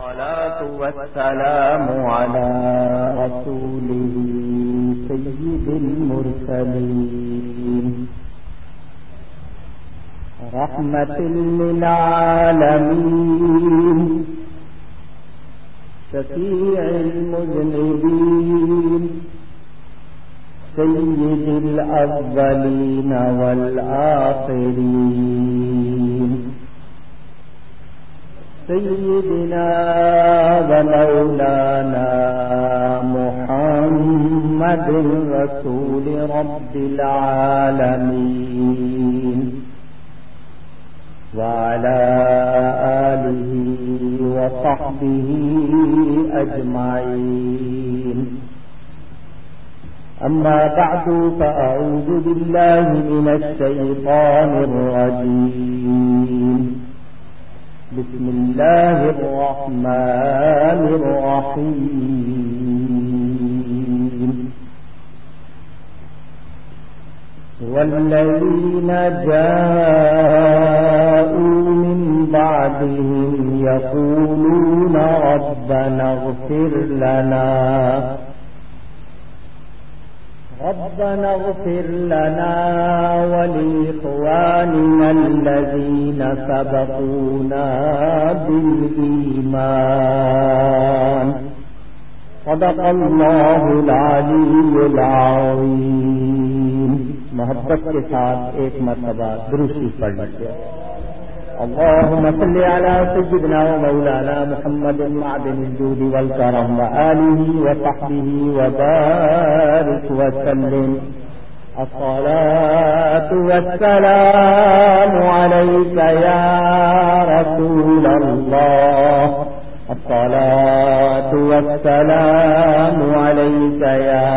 الصلاة والسلام على رسوله سيد المرسلين. رحمة للعالمين. شفيع المذنبين. سيد الأولين والآخرين. سيدنا ومولانا محمد رسول رب العالمين وعلى آله وصحبه أجمعين أما بعد فأعوذ بالله من الشيطان الرجيم بسم الله الرحمن الرحيم. والذين جاءوا من بعدهم يقولون ربنا اغفر لنا. ربنا اغفر لنا ولإخواننا الذين سبقونا بالإيمان. صدق الله العلي العظيم. محبت کے ساتھ ایک مرتبہ درشی پڑھ لیتے اللهم صل على سيدنا ومولانا محمد معدن الجود والكرم وآله وصحبه وبارك وسلم. الصلاة والسلام عليك يا رسول الله. الصلاة والسلام عليك يا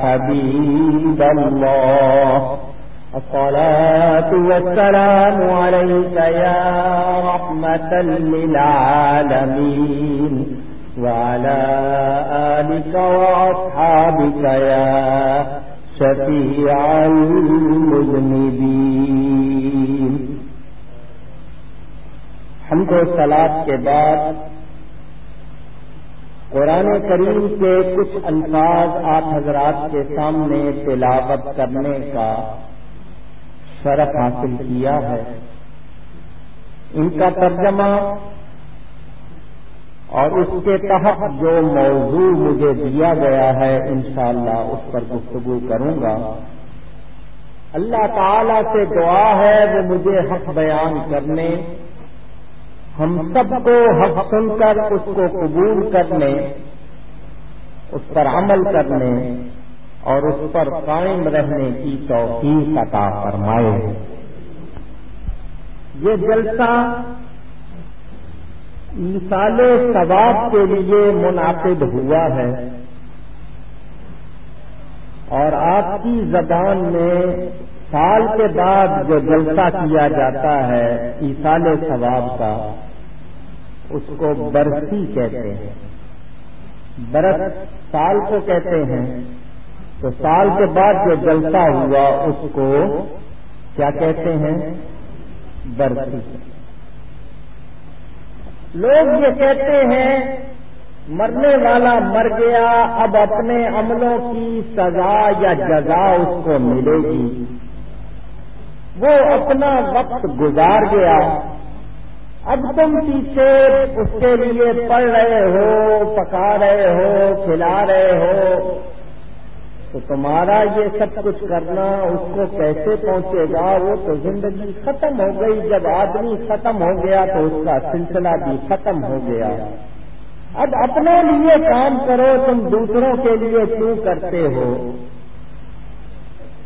حبيب الله. الصلاة والسلام عليك يا رحمة للعالمين وعلى آلك وأصحابك يا شفيع المذنبين. حمد و سلاد کے بعد قرآن کریم کے کچھ الفاظ آپ حضرات کے سامنے تلاوت کرنے کا شرف حاصل کیا ہے۔ ان کا ترجمہ اور اس کے تحت جو موضوع مجھے دیا گیا ہے، انشاءاللہ اس پر گفتگو کروں گا۔ اللہ تعالی سے دعا ہے وہ مجھے حق بیان کرنے، ہم سب کو حق سن کر اس کو قبول کرنے، اس پر عمل کرنے۔ اور اس پر قائم رہنے کی توفیق عطا فرمائے۔ یہ جلسہ مثال ثواب کے لیے منعقد ہوا ہے۔ اور آپ کی زبان میں سال کے بعد جو جلسہ کیا جاتا ہے ایسال ثواب کا، اس کو برسی کہتے ہیں۔ برس سال کو کہتے ہیں۔ تو سال کے بعد جو جلسہ ہوا اس کو کیا کہتے ہیں؟ برسی۔ لوگ یہ کہتے ہیں، مرنے والا مر گیا، اب اپنے عملوں کی سزا یا جزا اس کو ملے گی۔ وہ اپنا وقت گزار گیا۔ اب تم پیچھے اس کے لیے پڑھ رہے ہو، پکا رہے ہو، کھلا رہے ہو۔ تو تمہارا یہ سب کچھ کرنا اس کو کیسے پہنچے گا وہ تو زندگی ختم ہو گئی۔ جب آدمی ختم ہو گیا تو اس کا سلسلہ بھی ختم ہو گیا۔ اب اپنے لیے کام کرو، تم دوسروں کے لیے کیوں کرتے ہو۔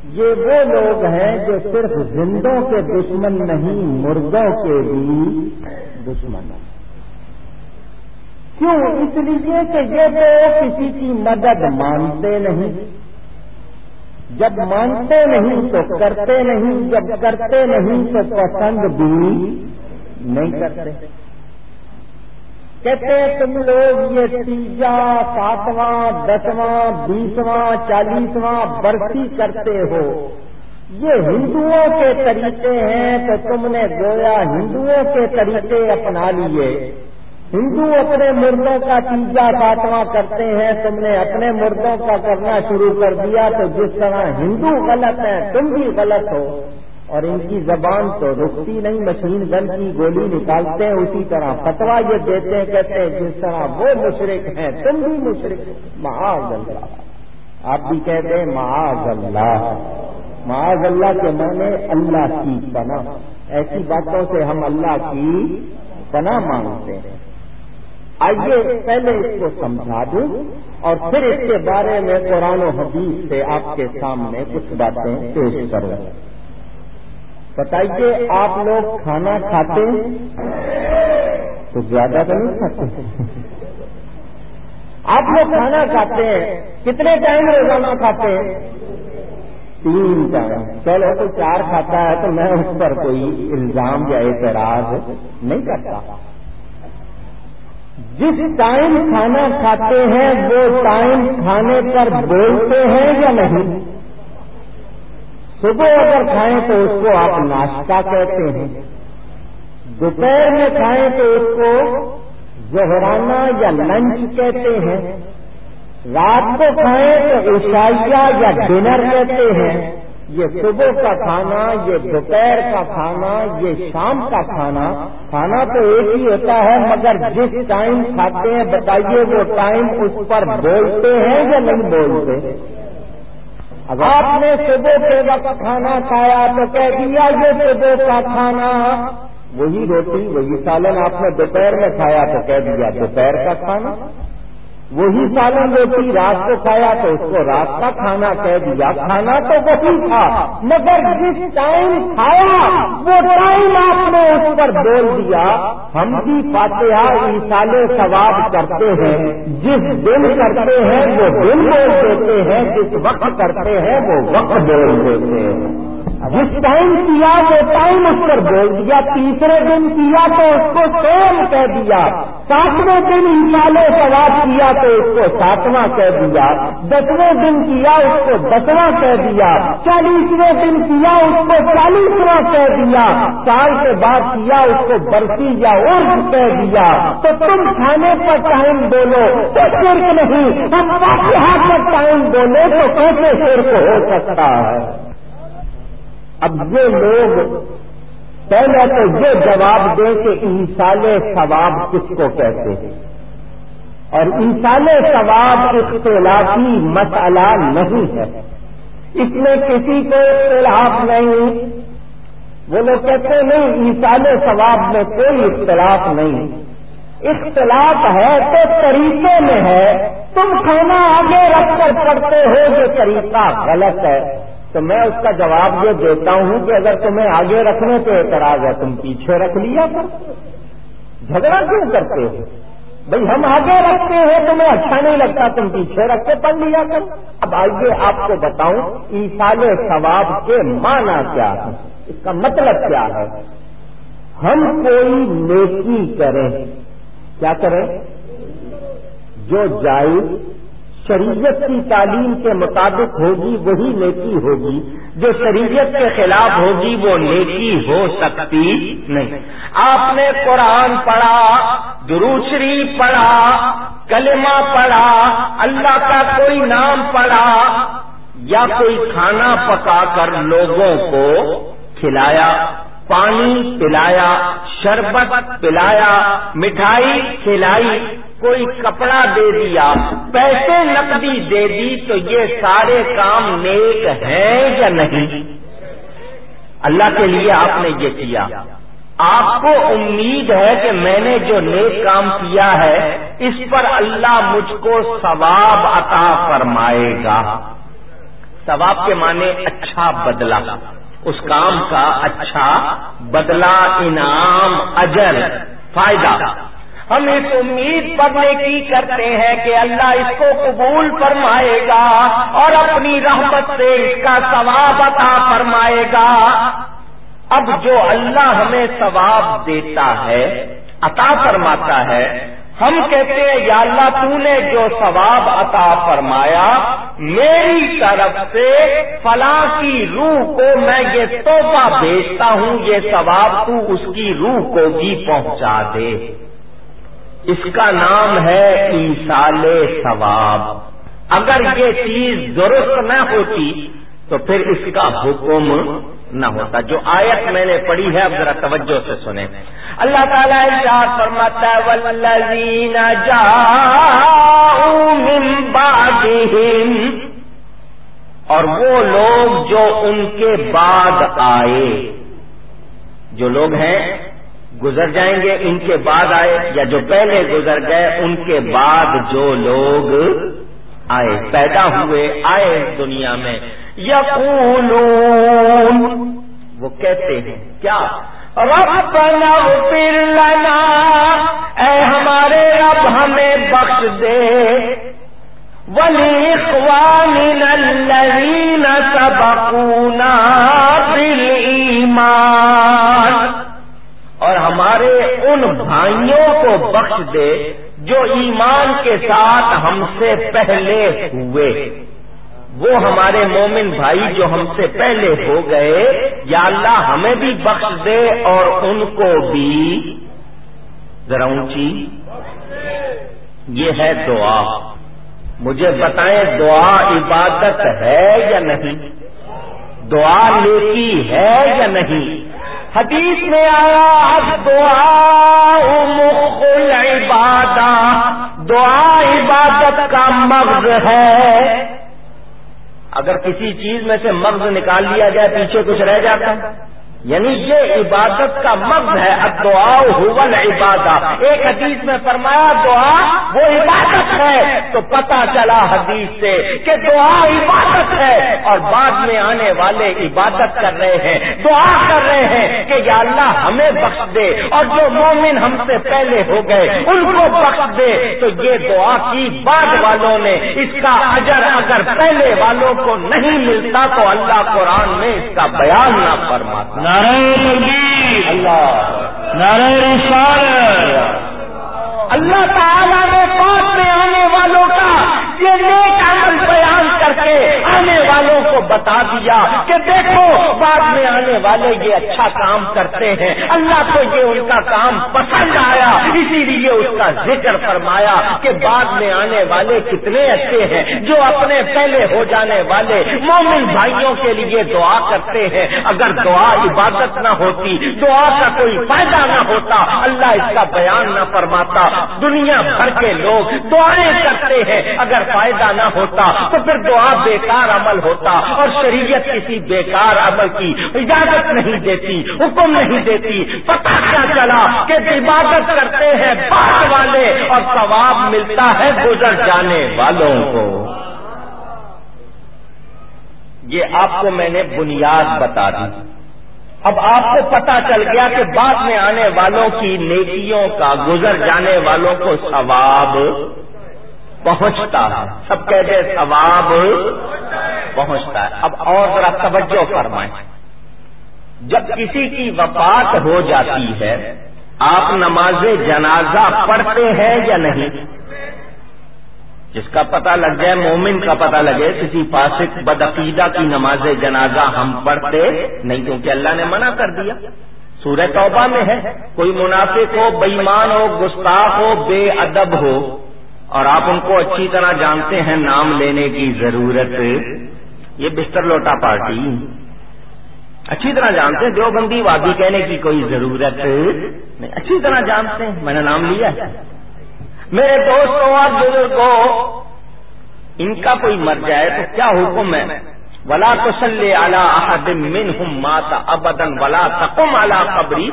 یہ وہ لوگ ہیں جو صرف زندوں کے دشمن نہیں، مردوں کے بھی دشمن ہیں۔ کیوں؟ اس لیے کہ یہ تو کسی کی مدد مانتے نہیں۔ جب مانتے نہیں تو کرتے نہیں، جب کرتے نہیں تو پسند بھی نہیں کرتے۔ کہتے تم لوگ یہ تیجا، ساتواں، دسواں، بیسواں، چالیسواں برسی کرتے ہو۔ یہ ہندوؤں کے طریقے ہیں تو تم نے گویا ہندوؤں کے طریقے اپنا لیے۔ ہندو اپنے مردوں کا تیجا ساتواں کرتے ہیں، تم نے اپنے مردوں کا کرنا شروع کر دیا تو جس طرح ہندو غلط ہے تم بھی غلط ہو۔ اور ان کی زبان تو رکتی نہیں، مشین گن کی گولی نکالتے ہیں، اسی طرح فتوا یہ دیتے ہیں، کہتے ہیں جس طرح وہ مشرق ہیں، تم بھی مشرق معاذ اللہ۔ آپ بھی کہتے ہیں معاذ اللہ۔ معاذ اللہ کے معنی اللہ کی پناہ۔ ایسی باتوں سے ہم اللہ کی پناہ مانگتے ہیں۔ آئیے پہلے اس کو سمجھا دوں اور پھر اس کے بارے میں قرآن و حدیث سے آپ کے سامنے کچھ باتیں پیش کروں۔ بتائیے، آپ لوگ کھانا کھاتے تو زیادہ تو نہیں کھاتے۔ آپ لوگ کھانا کھاتے ہیں؟ کتنے ٹائم روزانہ کھاتے ہیں؟ تین ٹائم۔ چلو تو چار کھاتا ہے تو میں اس پر کوئی الزام یا اعتراض نہیں کرتا۔ جس ٹائم کھانا کھاتے ہیں، وہ ٹائم کھانے پر بولتے ہیں یا نہیں؟ صبح اگر کھائیں تو اس کو آپ ناشتہ کہتے ہیں۔ دوپہر میں کھائیں تو اس کو زہرانہ یا لنچ کہتے ہیں۔ رات کو کھائیں تو عشائیہ یا ڈنر کہتے ہیں۔ یہ صبح کا کھانا، یہ دوپہر کا کھانا، یہ شام کا کھانا کھانا تو ایک ہی ہوتا ہے، مگر جس ٹائم کھاتے ہیں، بتائیے وہ ٹائم اس پر بولتے ہیں یا نہیں بولتے؟ اگر آپ نے صبح کے وقت کھانا کھایا تو کہہ دیا یہ صبح کا کھانا۔ وہی روٹی، وہی سالن آپ نے دوپہر میں کھایا تو کہہ دیا دوپہر کا کھانا۔ وہی سالن روٹی رات کو کھایا تو اس کو رات کا کھانا کہہ دیا کھانا تو وہی تھا، مگر جس ٹائم کھایا، وہ ٹائم آپ نے اس پر بول دیا، ہم بھی فاتحہ انسال ثواب کرتے ہیں، جس دن کرتے ہیں، وہ دن بول دیتے ہیں، جس وقت کرتے ہیں، وہ وقت بول دیتے ہیں۔ جس ٹائم کیا وہ ٹائم اس پر بول دیا، تیسرے دن کیا تو اس کو سیم کہہ دیا، ساتویں دن انسال ثواب کیا تو اس کو ساتواں کہہ دیا، دسویں دن کیا اس کو دسواں کہہ دیا، چالیسویں دن کیا اس کو چالیسواں کہہ دیا، سال کے بعد کیا اس کو برسی یا عرف کہہ دیا۔ تو تم کھانے پر ٹائم بولو، تو شرک نہیں، ہم پر ٹائم بولے تو کیسے شرک ہو سکتا ہے؟ اب یہ لوگ پہلے تو یہ جواب دیں کہ انسال ثواب کس کو کہتے ہیں؟ اور انسال ثواب اختلافی مسئلہ نہیں ہے۔ اس میں کسی کو اختلاف نہیں۔ وہ لوگ کہتے نہیں انسال ثواب میں کوئی اختلاف نہیں۔ اختلاف ہے تو طریقے میں ہے۔ تم کھانا آگے رکھ کر پڑھتے ہو، یہ طریقہ غلط ہے۔ تو میں اس کا جواب یہ دیتا ہوں کہ اگر تمہیں آگے رکھنے پہ اعتراض ہے تم پیچھے رکھ لیا کر۔ جھگڑا کیوں کرتے ہو؟ بھائی ہم آگے رکھتے ہیں، تمہیں اچھا نہیں لگتا، تم پیچھے رکھ کے پڑھ لیا کر۔ اب آئیے آپ کو بتاؤں ایسال ثواب کے معنی کیا ہے اس کا مطلب کیا ہے؟ ہم کوئی نیکی کریں۔ کیا کریں؟ جو جائز شریعت کی تعلیم کے مطابق ہوگی، وہی نیکی ہوگی۔ جو شریعت کے خلاف ہوگی، وہ نیکی ہو سکتی نہیں۔ آپ نے قرآن پڑھا دروشری پڑھا، کلمہ پڑھا، اللہ کا کوئی نام پڑھا، یا کوئی کھانا پکا کر لوگوں کو کھلایا، پانی پلایا، شربت پلایا، مٹھائی کھلائی کوئی کپڑا دے دیا، پیسے نقدی دے دی تو یہ سارے کام نیک ہیں یا نہیں؟ اللہ کے لیے آپ نے یہ کیا۔ آپ کو امید ہے کہ میں نے جو نیک کام کیا ہے، اس پر اللہ مجھ کو ثواب عطا فرمائے گا۔ ثواب کے معنی اچھا بدلا اس کام کا اچھا بدلا انعام، اجر، فائدہ۔ ہم اس امید پڑھنے کی کرتے ہیں کہ اللہ اس کو قبول فرمائے گا اور اپنی رحمت سے اس کا ثواب عطا فرمائے گا۔ اب جو اللہ ہمیں ثواب دیتا ہے، عطا فرماتا ہے، ہم کہتے ہیں، یا اللہ تو نے جو ثواب عطا فرمایا، میری طرف سے فلاں کی روح کو میں یہ توحفہ بیچتا ہوں، یہ ثواب تو اس کی روح کو بھی پہنچا دے۔ اس کا نام ہے ایسال ثواب۔ اگر یہ چیز درست نہ ہوتی تو پھر اس کا حکم نہ ہوتا۔ جو آیت میں نے پڑھی ہے، اب ذرا توجہ سے سنیں۔ اللہ تعالیٰ ارشاد فرماتا ہے والذین من بعدهم۔ اور وہ لوگ جو ان کے بعد آئے۔ جو لوگ ہیں گزر جائیں گے، ان کے بعد آئے، یا جو پہلے گزر گئے، ان کے بعد جو لوگ آئے، پیدا ہوئے، آئے دنیا میں۔ یقولون، وہ کہتے ہیں، کیا؟ ربنا اغفر لنا، اے ہمارے رب، ہمیں بخش دے۔ ولی اخوان الذین سبقونا بالایمان اور ہمارے ان بھائیوں کو بخش دے جو ایمان کے ساتھ ہم سے پہلے ہوئے۔ وہ ہمارے مومن بھائی جو ہم سے پہلے ہو گئے، یا اللہ ہمیں بھی بخش دے اور ان کو بھی۔ ذرا اونچی۔ یہ ہے دعا۔ مجھے بتائیں دعا عبادت ہے یا نہیں؟ دعا نیکی ہے یا نہیں؟ حدیث میں آیا، اب دعا مخل عبادت دعا عبادت کا مغز ہے۔ اگر کسی چیز میں سے مغز نکال لیا جائے، پیچھے کچھ رہ جاتا۔ ہے یعنی یہ عبادت کا مغز ہے اب دعا حول عبادت ایک حدیث میں فرمایا، دعا وہ عبادت ہے۔ تو پتا چلا حدیث سے کہ دعا عبادت ہے۔ اور بعد میں آنے والے عبادت کر رہے ہیں، دعا کر رہے ہیں کہ یا اللہ ہمیں بخش دے۔ اور جو مومن ہم سے پہلے ہو گئے، ان کو بخش دے۔ تو یہ دعا کی بعد والوں نے، اس کا اجر اگر پہلے والوں کو نہیں ملتا تو اللہ قرآن میں اس کا بیان نہ فرماتا۔ اللہ تعالیٰ نے پاس میں آنے والوں کا یہ نیک عمل بیان کر کے آنے والوں کو بتا دیا کہ دیکھو بعد میں آنے والے یہ اچھا کام کرتے ہیں۔ اللہ کو یہ ان کا کام پسند آیا۔ اسی لیے اس کا ذکر فرمایا کہ بعد میں آنے والے کتنے اچھے ہیں جو اپنے پہلے ہو جانے والے مومن بھائیوں کے لیے دعا کرتے ہیں۔ اگر دعا عبادت نہ ہوتی، دعا کا کوئی فائدہ نہ ہوتا، اللہ اس کا بیان نہ فرماتا۔ دنیا بھر کے لوگ دعائیں کرتے ہیں۔ اگر فائدہ نہ ہوتا تو پھر دعا بیکار عمل ہوتا اور شریعت کسی بیکار عمل کی اجازت نہیں دیتی، حکم نہیں دیتی۔ پتہ کیا چلا کہ عبادت کرتے ہیں بعد والے اور ثواب ملتا ہے گزر جانے والوں کو۔ یہ آپ کو میں نے بنیاد بتا دی۔ اب آپ کو پتا چل گیا کہ بعد میں آنے والوں کی نیکیوں کا گزر جانے والوں کو ثواب پہنچتا ہے۔ سب کہتے ثواب پہنچتا ہے۔ اب اور ذرا توجہ فرمائیں۔ جب کسی کی وفات ہو جاتی ہے، آپ نماز جنازہ پڑھتے ہیں یا نہیں؟ جس کا پتہ لگ جائے، مومن کا پتہ لگے، کسی فاسق بدعقیدہ کی نماز جنازہ ہم پڑھتے نہیں، کیونکہ اللہ نے منع کر دیا۔ سورہ توبہ میں ہے، کوئی منافق ہو بےمان ہو، گستاخ ہو، بے ادب ہو اور آپ ان کو اچھی طرح جانتے ہیں، نام لینے کی ضرورت۔ یہ بستر لوٹا پارٹی۔ اچھی طرح جانتے ہیں، دیوبندی وادی کہنے کی کوئی ضرورت۔ نہیں، اچھی طرح جانتے ہیں، میں نے نام لیا۔ میرے دوستوں اور بزرگوں، ان کا کوئی مر جائے تو کیا حکم ہے؟ ولا تسلی اعلی من ہم ماتا ابدن ولا تقم اعلی قبری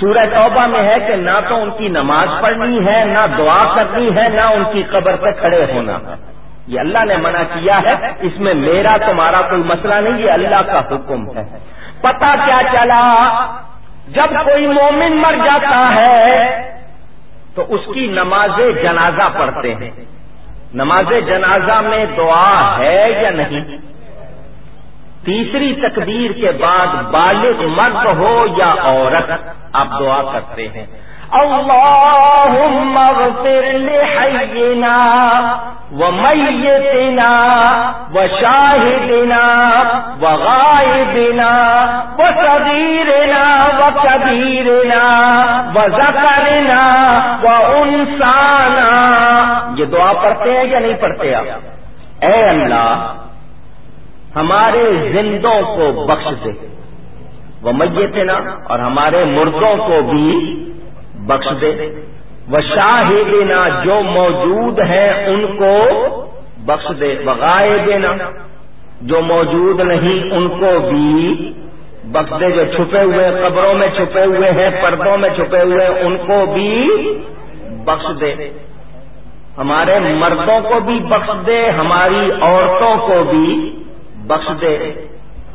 سورہ توبہ میں ہے کہ نہ تو ان کی نماز پڑھنی ہے، نہ دعا کرنی ہے، نہ ان کی قبر پہ کھڑے ہونا۔ یہ اللہ نے منع کیا ہے، اس میں میرا تمہارا کوئی مسئلہ نہیں، یہ اللہ کا حکم ہے۔ پتا کیا چلا؟ جب کوئی مومن مر جاتا ہے، تو اس کی نماز جنازہ پڑھتے ہیں۔ نماز جنازہ میں دعا ہے یا نہیں؟ تیسری تقدیر کے بعد بالغ مرد ہو یا عورت؟ آپ دعا کرتے ہیں۔ اللهم اغفر لحينا وميتنا وشاهدنا وغائبنا وصغيرنا وكبيرنا وذكرنا وأنثى انسان یہ دعا پڑھتے ہیں یا نہیں پڑھتے آپ؟ اے اللہ، ہمارے زندوں کو بخش دے۔ وہ میت نا، اور ہمارے مردوں کو بھی بخش دے۔ وہ شاہدنا جو موجود ہیں، ان کو بخش دے۔ بغائے دینا جو موجود نہیں، ان کو بھی بخش دے۔ جو چھپے ہوئے قبروں میں چھپے ہوئے ہیں، پردوں میں چھپے ہوئے ان کو بھی بخش دے۔ ہمارے مردوں کو بھی بخش دے، ہماری عورتوں کو بھی بخش دے۔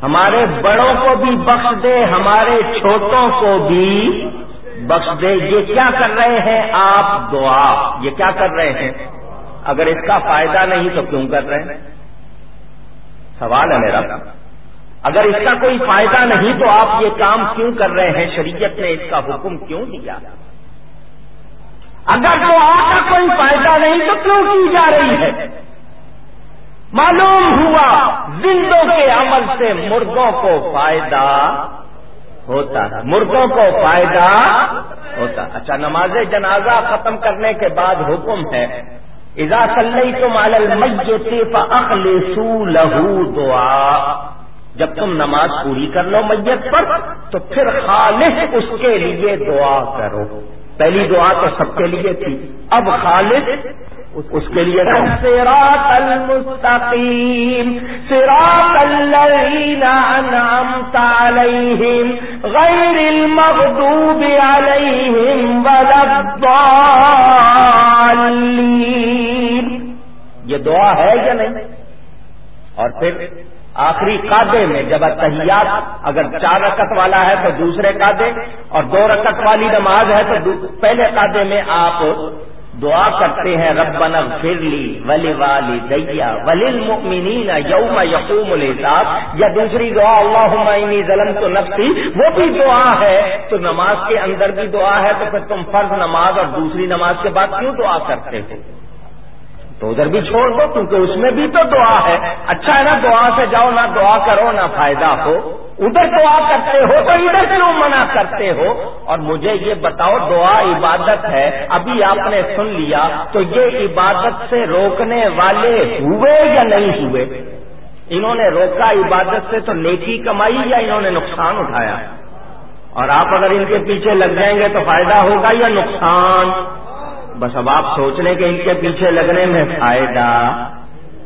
ہمارے بڑوں کو بھی بخش دے، ہمارے چھوٹوں کو بھی بخش دے۔ یہ کیا کر رہے ہیں آپ؟ دعا۔ یہ کیا کر رہے ہیں؟ اگر اس کا فائدہ نہیں تو کیوں کر رہے ہیں؟ سوال ہے میرا۔ اگر اس کا کوئی فائدہ نہیں تو آپ یہ کام کیوں کر رہے ہیں؟ شریعت نے اس کا حکم کیوں دیا؟ اگر دعا کا کوئی فائدہ نہیں تو کیوں کی جا رہی ہے؟ معلوم ہوا زندوں کے عمل سے مردوں کو فائدہ ہوتا ہے۔ مردوں کو فائدہ ہوتا اچھا نماز جنازہ ختم کرنے کے بعد حکم ہے، اذا صلی تم المیت فاخلصوا له دعا جب تم نماز پوری کر لو میت پر، تو پھر خالص اس کے لیے دعا کرو۔ پہلی دعا تو سب کے لیے تھی، اب خالص اس کے لیے المستقیم الذین انعمت علیہم غیر المغضوب علیہم ولا الضالین۔ یہ دعا ہے یا نہیں؟ اور پھر آخری قادے میں جب اتحیات اگر چار رکت والا ہے تو دوسرے قادے اور دو رکت والی نماز ہے تو پہلے قادے میں آپ دعا کرتے ہیں رب لی ولی والی دیا یوم یقوم الحساب۔ یا دوسری دعا اللہ ظلم تو نفسی، وہ بھی دعا ہے۔ تو نماز کے اندر بھی دعا ہے، تو پھر تم فرض نماز اور دوسری نماز کے بعد کیوں دعا کرتے ہو؟ تو ادھر بھی چھوڑ دو، کیونکہ اس میں بھی تو دعا ہے۔ اچھا ہے نا، دعا سے جاؤ، نہ دعا کرو، نہ فائدہ ہو۔ ادھر دعا کرتے ہو تو ادھر کیوں منع کرتے ہو؟ اور مجھے یہ بتاؤ، دعا عبادت ہے۔ ابھی آپ نے سن لیا تو یہ عبادت سے روکنے والے ہوئے یا نہیں ہوئے؟ انہوں نے روکا عبادت سے تو نیکی کمائی یا انہوں نے نقصان اٹھایا؟ اور آپ اگر ان کے پیچھے لگ جائیں گے تو فائدہ ہوگا یا نقصان؟ بس اب آپ سوچ لیں کہ ان کے پیچھے لگنے میں فائدہ۔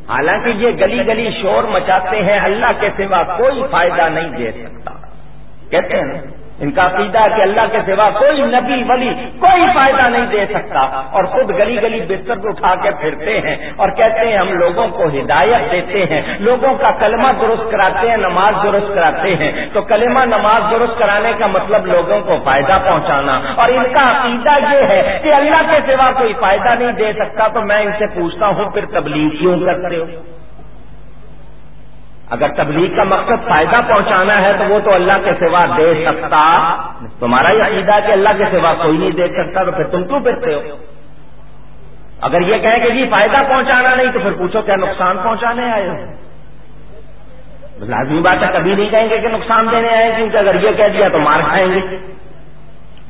حالانکہ یہ گلی گلی شور مچاتے ہیں، اللہ کے سوا کوئی فائدہ نہیں دے سکتا۔ کہتے ہیں نا ان کا عقیدہ کہ اللہ کے سوا کوئی نبی ولی کوئی فائدہ نہیں دے سکتا اور خود گلی گلی بستر کو اٹھا کے پھرتے ہیں اور کہتے ہیں ہم لوگوں کو ہدایت دیتے ہیں، لوگوں کا کلمہ درست کراتے ہیں، نماز درست کراتے ہیں۔ تو کلمہ نماز درست کرانے کا مطلب لوگوں کو فائدہ پہنچانا۔ اور ان کا عقیدہ یہ ہے کہ اللہ کے سوا کوئی فائدہ نہیں دے سکتا، تو میں ان سے پوچھتا ہوں، پھر تبلیغ کیوں کرتے ہو؟ اگر تبلیغ کا مقصد فائدہ پہنچانا ہے تو وہ تو اللہ کے سوا دے سکتا۔ تمہارا یہ عقیدہ کہ اللہ کے سوا کوئی نہیں دے سکتا، تو پھر تم کیوں پھرتے ہو؟ اگر یہ کہیں کہ جی فائدہ پہنچانا نہیں تو پھر پوچھو کیا نقصان پہنچانے آئے ہو؟ لازمی بات ہے، کبھی نہیں کہیں گے کہ نقصان دینے آئے، کیونکہ اگر یہ کہہ دیا تو مار کھائیں گے۔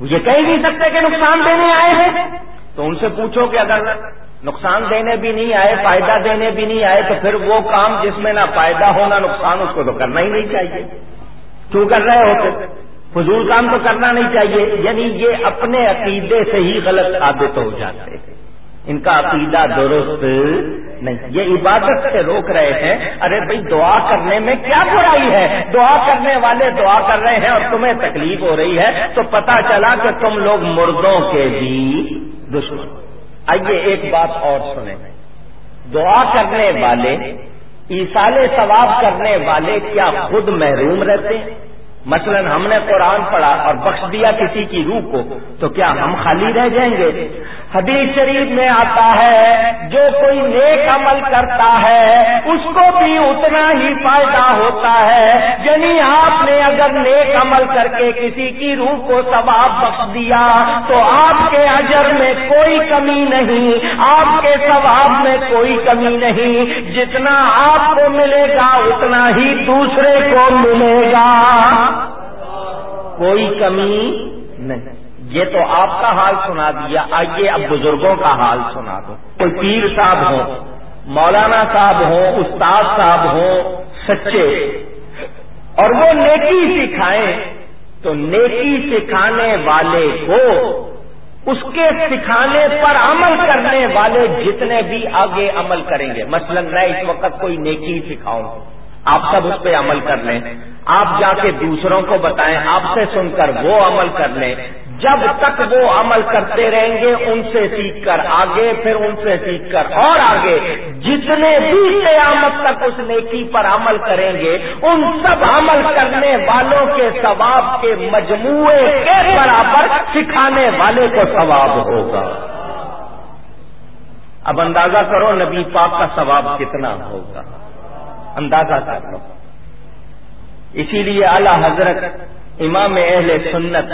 یہ کہہ نہیں سکتے کہ نقصان دینے آئے ہیں۔ تو ان سے پوچھو کہ اگر نقصان دینے بھی نہیں آئے، فائدہ دینے بھی نہیں آئے، تو پھر وہ کام جس میں نہ فائدہ ہو نہ نقصان اس کو تو کرنا ہی نہیں چاہیے۔ کیوں کر رہے ہوتے فضول کام تو کرنا نہیں چاہیے۔ یعنی یہ اپنے عقیدے سے ہی غلط ثابت ہو جاتے ہیں۔ ان کا عقیدہ درست نہیں۔ یہ عبادت سے روک رہے ہیں۔ ارے بھائی، دعا کرنے میں کیا برائی ہے؟ دعا کرنے والے دعا کر رہے ہیں اور تمہیں تکلیف ہو رہی ہے تو پتا چلا کہ تم لوگ مردوں کے بھی دشمن۔ آئیے ایک بات اور سنیں۔ دعا کرنے والے ایسال ثواب کرنے والے کیا خود محروم رہتے ہیں؟ مثلا ہم نے قرآن پڑھا اور بخش دیا کسی کی روح کو، تو کیا ہم خالی رہ جائیں گے؟ حدیث شریف میں آتا ہے، جو کوئی نیک عمل کرتا ہے، اس کو بھی اتنا ہی فائدہ ہوتا ہے۔ یعنی آپ نے اگر نیک عمل کر کے کسی کی روح کو ثواب بخش دیا، تو آپ کے اجر میں کوئی کمی نہیں۔ آپ کے ثواب میں کوئی کمی نہیں۔ جتنا آپ کو ملے گا، اتنا ہی دوسرے کو ملے گا۔ کوئی کمی نہیں۔ یہ تو آپ کا حال سنا دیا، آئیے اب بزرگوں کا حال سنا دو۔ کوئی پیر صاحب ہو مولانا صاحب ہوں، استاد صاحب ہوں، سچے۔ اور وہ نیکی سکھائیں، تو نیکی سکھانے والے کو، اس کے سکھانے پر عمل کرنے والے جتنے بھی آگے عمل کریں گے۔ مثلا میں اس وقت کوئی نیکی سکھاؤں، آپ سب اس پہ عمل کر لیں۔ آپ جا کے دوسروں کو بتائیں، آپ سے سن کر وہ عمل کر لیں۔ جب تک وہ عمل کرتے رہیں گے، ان سے سیکھ کر آگے، پھر ان سے سیکھ کر اور آگے۔ جتنے بھی قیامت تک اس نیکی پر عمل کریں گے، ان سب عمل کرنے والوں کے ثواب کے مجموعے کے برابر سکھانے والے کو ثواب ہوگا۔ اب اندازہ کرو نبی پاک کا ثواب کتنا ہوگا۔ اندازہ کر لو۔ اسی لیے اعلی حضرت امام اہل سنت،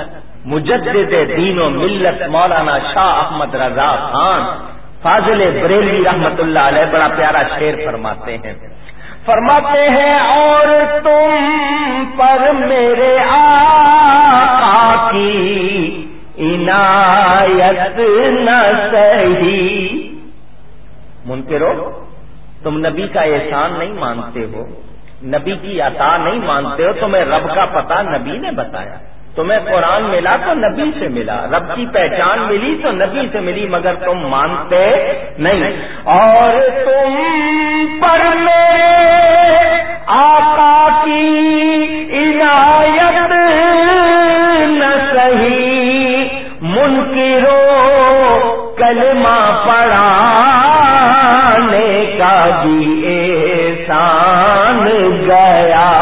مجدد دین و ملت مولانا شاہ احمد رضا خان، فاضل بریلی رحمت اللہ علیہ بڑا پیارا شیر فرماتے ہیں۔ فرماتے ہیں، اور تم پر میرے آقا کی عنایت نہ سہی منکرو، تم نبی کا احسان نہیں مانتے ہو۔ نبی کی عطا نہیں مانتے ہو، تمہیں رب کا پتا نبی نے بتایا۔ تمہیں قرآن ملا تو نبی سے ملا، رب کی پہچان ملی تو نبی سے ملی، مگر تم مانتے نہیں۔ اور تم پر میرے آقا کی عنایت نہ صحیح، منکرو کلمہ پڑھانے کا بھی احسان گیا۔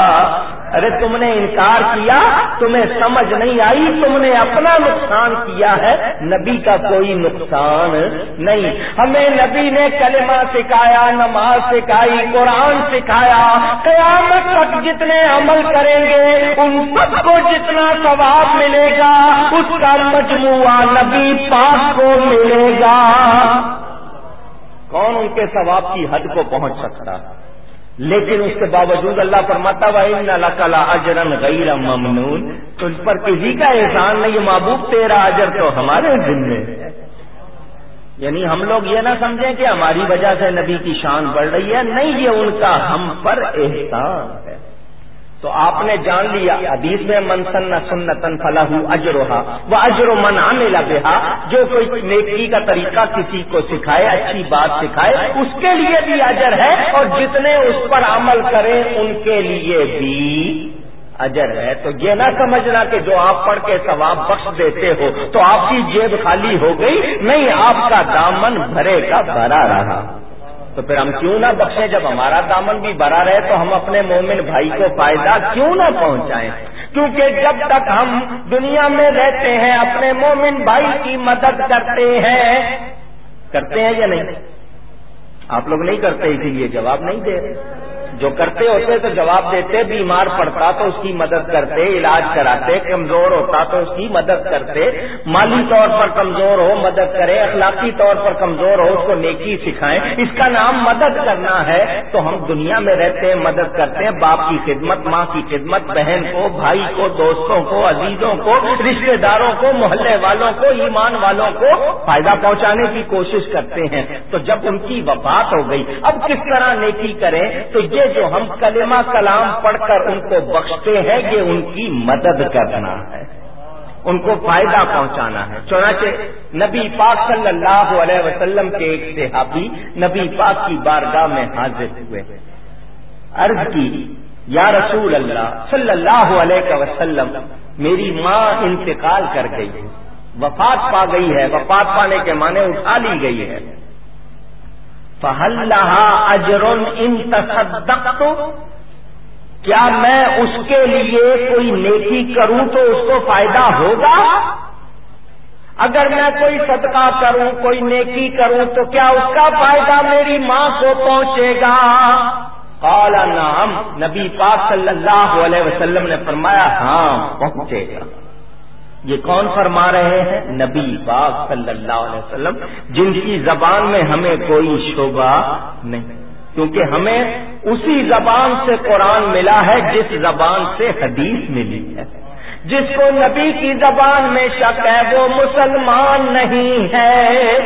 ارے تم نے انکار کیا، تمہیں سمجھ نہیں آئی، تم نے اپنا نقصان کیا ہے۔ نبی کا کوئی نقصان نہیں۔ ہمیں نبی نے کلمہ سکھایا، نماز سکھائی، قرآن سکھایا۔ قیامت تک جتنے عمل کریں گے، ان سب کو جتنا ثواب ملے گا، اس کا مجموعہ نبی پاک کو ملے گا۔ کون ان کے ثواب کی حد کو پہنچ سکتا؟ ہے لیکن اس کے باوجود اللہ فرماتا کلا اجرن غیر ممنون۔ تو پر کسی کا احسان نہیں محبوب تیرا اجر تو ہمارے ذمے میں یعنی ہم لوگ یہ نہ سمجھیں کہ ہماری وجہ سے نبی کی شان بڑھ رہی ہے، نہیں، یہ ان کا ہم پر احسان ہے۔ تو آپ نے جان لیا، حدیث میں منسن سنتن فلاح اجروہا وہ اجر من عاملہ بہا، جو کوئی نیکی کا طریقہ کسی کو سکھائے، اچھی بات سکھائے، اس کے لیے بھی اجر ہے اور جتنے اس پر عمل کریں، ان کے لیے بھی اجر ہے۔ تو یہ نہ سمجھنا کہ جو آپ پڑھ کے ثواب بخش دیتے ہو، تو آپ کی جیب خالی ہو گئی، نہیں، آپ کا دامن بھرے کا بھرا رہا۔ تو پھر ہم کیوں نہ بخشیں؟ جب ہمارا دامن بھی بھرا رہے تو ہم اپنے مومن بھائی کو فائدہ کیوں نہ پہنچائیں؟ کیونکہ جب تک ہم دنیا میں رہتے ہیں، اپنے مومن بھائی کی مدد کرتے ہیں۔ کرتے ہیں یا نہیں؟ آپ لوگ نہیں کرتے، اسی لیے جواب نہیں دے رہے۔ جو کرتے ہوتے تو جواب دیتے، بیمار پڑتا تو اس کی مدد کرتے، علاج کراتے، کمزور ہوتا تو اس کی مدد کرتے۔ مالی طور پر کمزور ہو، مدد کرے، اخلاقی طور پر کمزور ہو، اس کو نیکی سکھائیں۔ اس کا نام مدد کرنا ہے۔ تو ہم دنیا میں رہتے ہیں، مدد کرتے ہیں۔ باپ کی خدمت، ماں کی خدمت، بہن کو، بھائی کو، دوستوں کو، عزیزوں کو رشتے داروں کو، محلے والوں کو، ایمان والوں کو فائدہ پہنچانے کی کوشش کرتے ہیں۔ تو جب ان کی وفات ہو گئی، اب کس طرح نیکی کریں؟ تو یہ جو ہم کلمہ کلام پڑھ کر ان کو بخشتے ہیں، یہ ان کی مدد کرنا ہے۔ ان کو فائدہ پہنچانا ہے۔ چنانچہ نبی پاک صلی اللہ علیہ وسلم کے ایک صحابی نبی پاک کی بارگاہ میں حاضر ہوئے۔ عرض کی، یا رسول اللہ، صلی اللہ علیہ وسلم، میری ماں انتقال کر گئی ہے۔ وفات پا گئی ہے۔ وفات پانے کے معنی اٹھا لی گئی ہے۔ فہل اجر ان تصدق کیا میں اس کے لیے کوئی نیکی کروں تو اس کو فائدہ ہوگا؟ اگر میں کوئی صدقہ کروں، کوئی نیکی کروں، تو کیا اس کا فائدہ میری ماں کو پہنچے گا؟ کالا نام نبی پاک صلی اللہ علیہ وسلم نے فرمایا ہاں پہنچے گا۔ یہ کون فرما رہے ہیں؟ نبی پاک صلی اللہ علیہ وسلم، جن کی زبان میں ہمیں کوئی شعبہ نہیں۔ کیونکہ ہمیں اسی زبان سے قرآن ملا ہے، جس زبان سے حدیث ملی ہے۔ جس کو نبی کی زبان میں شک ہے، وہ مسلمان نہیں ہے۔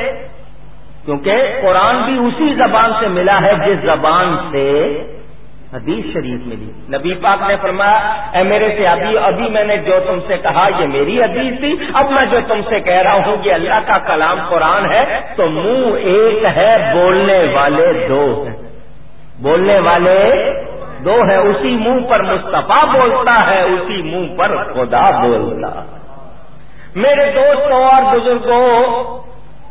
کیونکہ قرآن بھی اسی زبان سے ملا ہے، جس زبان سے حدیث شریف میں بھی۔ نبی پاک نے فرمایا، اے میرے سے ابھی ابھی میں نے جو تم سے کہا، یہ میری حدیث تھی۔ اب میں جو تم سے کہہ رہا ہوں کہ اللہ کا کلام قرآن ہے، تو منہ ایک ہے بولنے والے دو ہیں۔ بولنے والے دو ہے اسی منہ پر مصطفیٰ بولتا ہے، اسی منہ پر خدا بولتا۔ میرے دوستوں اور بزرگوں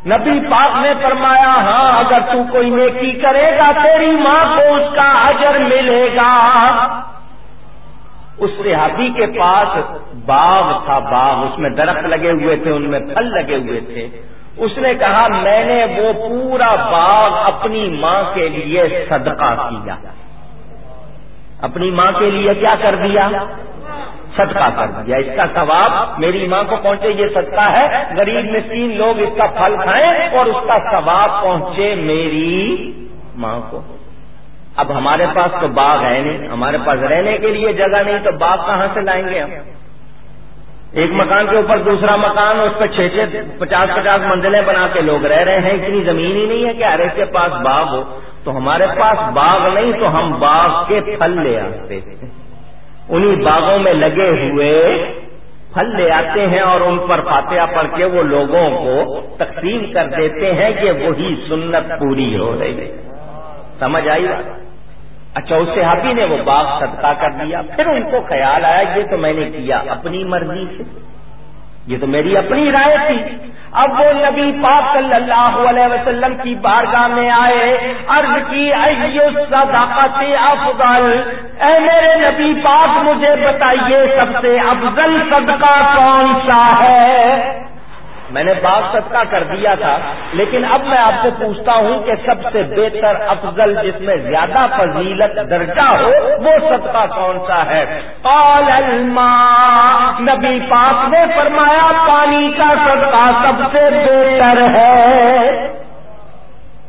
نبی پاک نے فرمایا ہاں اگر تو کوئی نیکی کرے گا، تیری ماں کو اس کا اجر ملے گا۔ اس صحابی کے پاس باغ تھا، باغ، اس میں درخت لگے ہوئے تھے، ان میں پھل لگے ہوئے تھے۔ اس نے کہا، میں نے وہ پورا باغ اپنی ماں کے لیے صدقہ کیا۔ اپنی ماں کے لیے کیا کر دیا؟ صدقہ کر دیا۔ اس کا ثواب میری ماں کو پہنچے، یہ صدقہ ہے۔ غریب مسکین لوگ اس کا پھل کھائیں اور اس کا ثواب پہنچے میری ماں کو۔ اب ہمارے پاس تو باغ ہے نہیں، ہمارے پاس رہنے کے لیے جگہ نہیں، تو باغ کہاں سے لائیں گے ہم؟ ایک مکان کے اوپر دوسرا مکان، اس پہ چھ چھ پچاس پچاس منزلیں بنا کے لوگ رہ رہے ہیں، اتنی زمین ہی نہیں ہے کہ ہر ایک کے پاس باغ ہو۔ تو ہمارے پاس باغ نہیں، تو ہم باغ کے پھل لے آتے۔ انہی باغوں میں لگے ہوئے پھل لے آتے ہیں اور ان پر فاتحہ پڑھ کے وہ لوگوں کو تقسیم کر دیتے ہیں کہ وہی سنت پوری ہو رہی ہے۔ سمجھ آئی اچھا اس صحابی نے وہ باغ صدقہ کر دیا۔ پھر ان کو خیال آیا، یہ تو میں نے کیا اپنی مرضی سے۔ یہ تو میری اپنی رائے تھی۔ اب وہ نبی پاک صلی اللہ علیہ وسلم کی بارگاہ میں آئے، عرض کی صداقت افضل۔ اے میرے نبی پاک، مجھے بتائیے سب سے افضل صدقہ کون سا ہے؟ میں نے باغ صدقہ کر دیا تھا، لیکن اب میں آپ سے پوچھتا ہوں کہ سب سے بہتر افضل جس میں زیادہ فضیلت درجہ ہو، وہ صدقہ کون سا ہے؟ قال الماء۔ نبی پاک نے فرمایا، پانی کا صدقہ سب سے بہتر ہے۔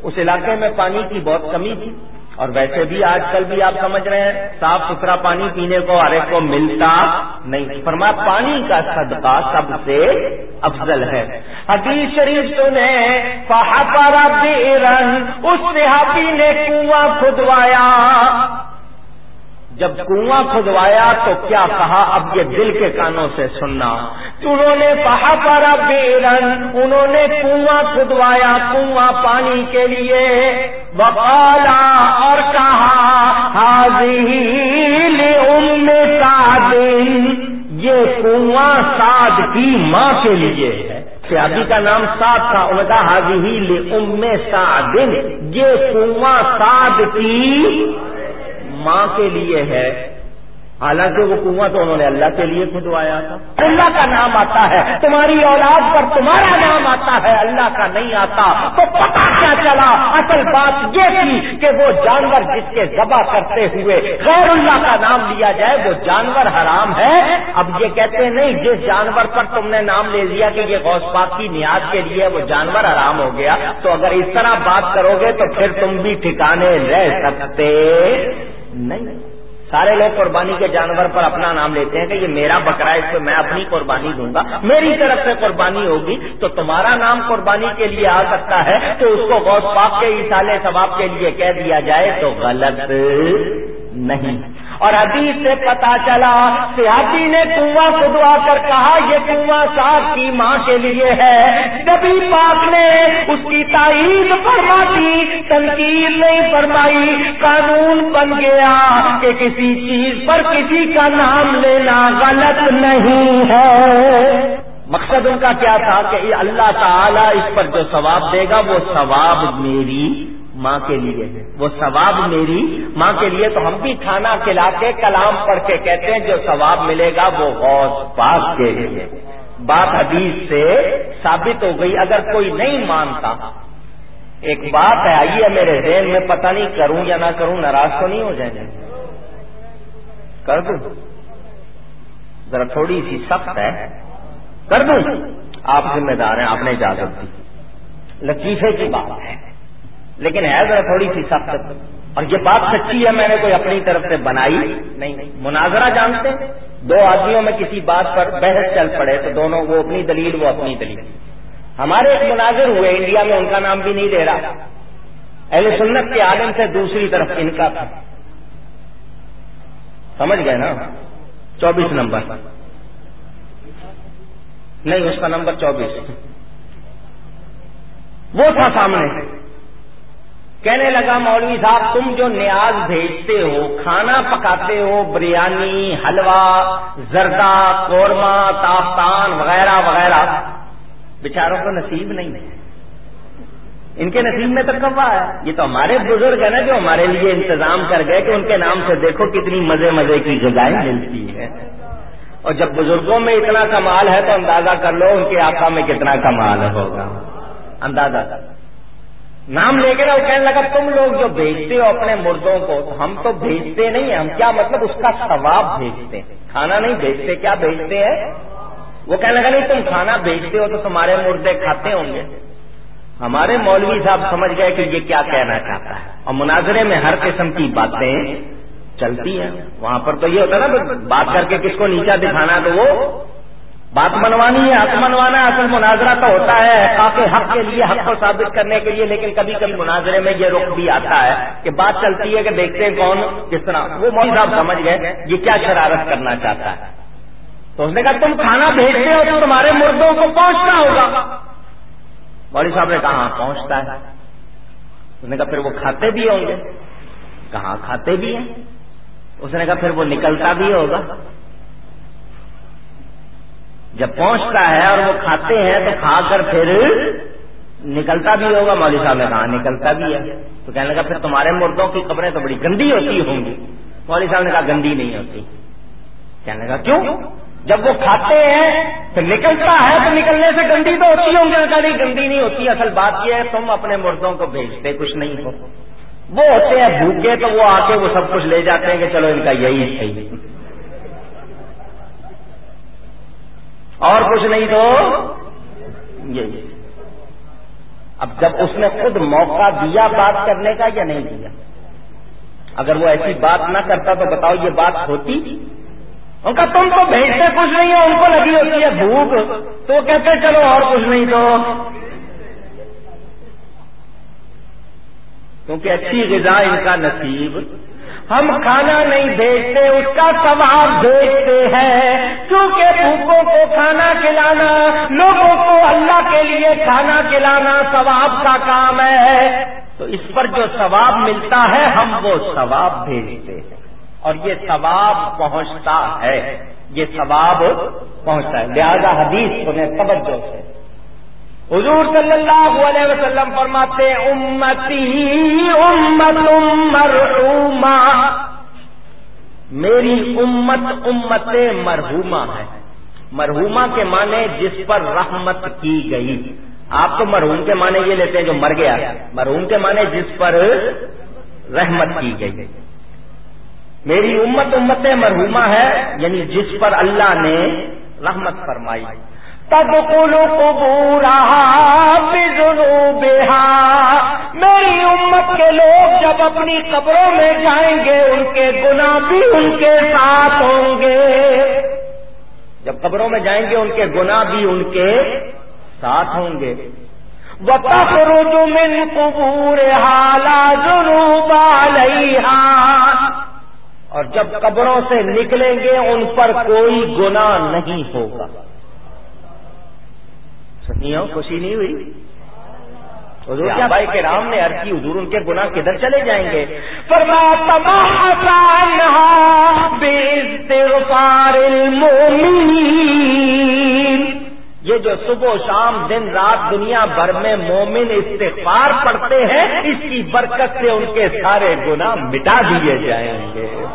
اس علاقے میں پانی کی بہت کمی تھی۔ اور ویسے بھی آج کل بھی آپ سمجھ رہے ہیں، صاف ستھرا پانی پینے کو ہر ایک کو ملتا نہیں۔ فرما، پانی کا صدقہ سب سے افضل ہے۔ حدیث شریف سنے پہاڑا اس ہاتھی نے کنواں کھدوایا۔ جب کنواں کھدوایا تو کیا کہا اب یہ دل کے کانوں سے سننا۔ انہوں نے کہا، پارا بے رنگ انہوں نے کنواں کھدوایا، کنواں پانی کے لیے۔ بقالا اور کہا حاضی ام سعد یہ کنواں سعد کی ماں کے لیے ہے۔ شادی کا نام سعد تھا ان کا حاضی ام سعد یہ کنواں سعد کی ماں کے لیے ہے۔ حالانکہ وہ کنواں تو انہوں نے اللہ کے لیے کھدوایا تھا۔ اللہ کا نام آتا ہے۔ تمہاری اولاد پر تمہارا نام آتا ہے۔ اللہ کا نہیں آتا۔ تو پتا کیا چلا؟ اصل بات یہ تھی کہ وہ جانور جس کے ذبح کرتے ہوئے غیر اللہ کا نام لیا جائے، وہ جانور حرام ہے۔ اب یہ کہتے نہیں، جس جانور پر تم نے نام لے لیا کہ یہ غوث پاک کی نیاز کے لیے وہ جانور حرام ہو گیا، تو اگر اس طرح بات کرو گے تو پھر تم بھی ٹھکانے رہ سکتے۔ نہیں. سارے لوگ قربانی کے جانور پر اپنا نام لیتے ہیں کہ یہ میرا بکرا ہے، اس پہ میں اپنی قربانی دوں گا۔ میری طرف سے قربانی ہوگی تو تمہارا نام قربانی کے لیے آ سکتا ہے تو اس کو غوث پاک کے اصال ثواب کے لیے کہہ دیا جائے تو غلط نہیں۔ اور حدیث سے پتا چلا سیاسی نے کنواں کھدوا کر کہا، یہ کنواں صاحب کی ماں کے لیے ہے۔ نبی پاک نے اس کی تائید فرما دی تنقید نہیں فرمائی، قانون بن گیا کہ کسی چیز پر کسی کا نام لینا غلط نہیں ہے۔ مقصد ان کا کیا تھا کہ اللہ تعالیٰ اس پر جو ثواب دے گا، وہ ثواب میری ماں کے لیے وہ ثواب میری ماں کے لیے تو ہم بھی کھانا کھلا کے کلام پڑھ کے کہتے ہیں، جو ثواب ملے گا وہ غوث پاک کے لیے بات حدیث سے ثابت ہو گئی، اگر کوئی نہیں مانتا، ایک بات ہے، آئیے میرے ذہن میں پتہ نہیں کروں یا نہ کروں، ناراض تو نہیں ہو جائیں گے۔ کر دوں۔ ذرا تھوڑی سی سخت ہے۔ کر دوں۔ آپ ذمہ دار ہیں، آپ نے اجازت دی۔ لطیفے کی بات ہے۔ لیکن ہے ذرا تھوڑی سی سخت اور یہ بات سچی ہے، میں نے کوئی اپنی طرف سے بنائی نہیں۔ مناظرہ جانتے، دو آدمیوں میں کسی بات پر بحث چل پڑے تو دونوں، وہ اپنی دلیل، وہ اپنی دلیل۔ ہمارے ایک مناظر ہوئے انڈیا میں، ان کا نام بھی نہیں لے رہا۔ اہل سنت کے عالم سے دوسری طرف ان کا تھا۔ سمجھ گئے نا؟ چوبیس نمبر۔ نہیں، اس کا نمبر چوبیس۔ وہ تھا سامنے۔ کہنے لگا مولوی صاحب، تم جو نیاز بھیجتے ہو، کھانا پکاتے ہو، بریانی، حلوہ، زردہ، قورمہ، تافتان وغیرہ وغیرہ، بیچاروں کو نصیب نہیں ہے۔ ان کے نصیب میں تو کبا ہے۔ یہ تو ہمارے بزرگ ہیں نا جو ہمارے لیے انتظام کر گئے کہ ان کے نام سے دیکھو کتنی مزے مزے کی غذائیں ملتی ہے اور جب بزرگوں میں اتنا کمال ہے تو اندازہ کر لو ان کے آقا میں کتنا کمال ہوگا۔ اندازہ کر۔ نام لے کے نا وہ کہنے لگا، تم لوگ جو بھیجتے ہو اپنے مردوں کو، ہم تو بھیجتے نہیں ہیں، ہم کیا مطلب اس کا ثواب بھیجتے ہیں؟ کھانا نہیں بھیجتے، کیا بھیجتے ہیں؟ وہ کہنے لگا، نہیں، تم کھانا بھیجتے ہو تو تمہارے مردے کھاتے ہوں گے۔ ہمارے مولوی صاحب سمجھ گئے کہ یہ کیا کہنا چاہتا ہے۔ اور مناظرے میں ہر قسم کی باتیں چلتی ہیں۔ وہاں پر تو یہ ہوتا ہے نا، بات کر کے کس کو نیچا دکھانا تو وہ بات منوانی ہے حق منوانا اصل مناظرہ تو ہوتا ہے۔ کافی حق کے لیے حق کو ثابت کرنے کے لیے لیکن کبھی کبھی مناظرے میں یہ رخ بھی آتا ہے کہ بات چلتی ہے کہ دیکھتے ہیں کون کس طرح۔ وہ مولوی صاحب سمجھ گئے یہ کیا شرارت کرنا چاہتا ہے۔ تو اس نے کہا تم کھانا بھیجتے ہو تو تمہارے مردوں کو پہنچنا ہوگا۔ مولوی صاحب نے کہا ہاں، پہنچتا ہے۔ اس نے کہا پھر وہ کھاتے بھی ہوں گے۔ کہاں کھاتے بھی ہیں۔ اس نے کہا پھر وہ نکلتا بھی ہوگا۔ جب پہنچتا ہے اور وہ کھاتے ہیں تو کھا کر پھر نکلتا بھی ہوگا، مولوی صاحب نے کہا ہاں، نکلتا بھی ہے۔ تو کہنے لگا، پھر تمہارے مردوں کی قبریں تو بڑی گندی ہوتی ہوں گی۔ مولوی صاحب نے کہا، گندی نہیں ہوتی۔ کہنے لگا، کیوں؟ جب وہ کھاتے ہیں تو نکلتا ہے تو نکلنے سے گندی تو ہوتی ہوں گے نہیں، گندی نہیں ہوتی۔ اصل بات یہ ہے، تم اپنے مردوں کو بھیجتے کچھ نہیں ہو۔ وہ ہوتے ہیں بھوکے تو وہ آ کے وہ سب کچھ لے جاتے ہیں کہ چلو ان کا یہی صحیح اور کچھ نہیں تو یہی اب جب اس نے خود موقع دیا بات کرنے کا یا نہیں دیا؟ اگر وہ ایسی بات نہ کرتا تو بتاؤ یہ بات ہوتی؟ ان کا تم تو بھیجتے کچھ نہیں ہے ان کو لگی ہوتی ہے بھوک، تو وہ کہتے چلو اور کچھ نہیں تو۔ کیونکہ اچھی غذا ان کا نصیب ہم کھانا نہیں بھیجتے اس کا ثواب بھیجتے ہیں۔ کیونکہ بھوکوں کو کھانا کھلانا، لوگوں کو اللہ کے لیے کھانا کھلانا ثواب کا کام ہے۔ تو اس پر جو ثواب ملتا ہے، ہم وہ ثواب بھیجتے ہیں۔ اور یہ ثواب پہنچتا ہے۔ یہ ثواب پہنچتا ہے۔ لہذا حدیث انہیں توجہ سے حضور صلی اللہ علیہ وسلم فرماتے امتی امت مرحوما۔ میری امت امت مرحوما ہے مرحوما کے معنی جس پر رحمت کی گئی۔ آپ تو مرحوم کے معنی یہ لیتے ہیں جو مر گیا۔ مرحوم کے معنی جس پر رحمت کی گئی۔ میری امت امت مرحوما ہے یعنی جس پر اللہ نے رحمت فرمائی۔ تب کلو بےحا میری امت کے لوگ جب اپنی قبروں میں جائیں گے، ان کے گنا بھی ان کے ساتھ ہوں گے۔ جب قبروں میں جائیں گے، ان کے گنا بھی ان کے ساتھ ہوں گے۔ بتا کرو جو من قبور حالا جنوب علیہا اور جب قبروں سے نکلیں گے، ان پر کوئی گنا نہیں ہوگا۔ خوشی نہیں ہوئی۔ حضور کے رام نے کی حضور ان کے گنا کدھر چلے جائیں گے؟ یہ جو صبح و شام دن رات دنیا بھر میں مومن استغفار پڑتے ہیں اس کی برکت سے ان کے سارے گنا مٹا دیے جائیں گے۔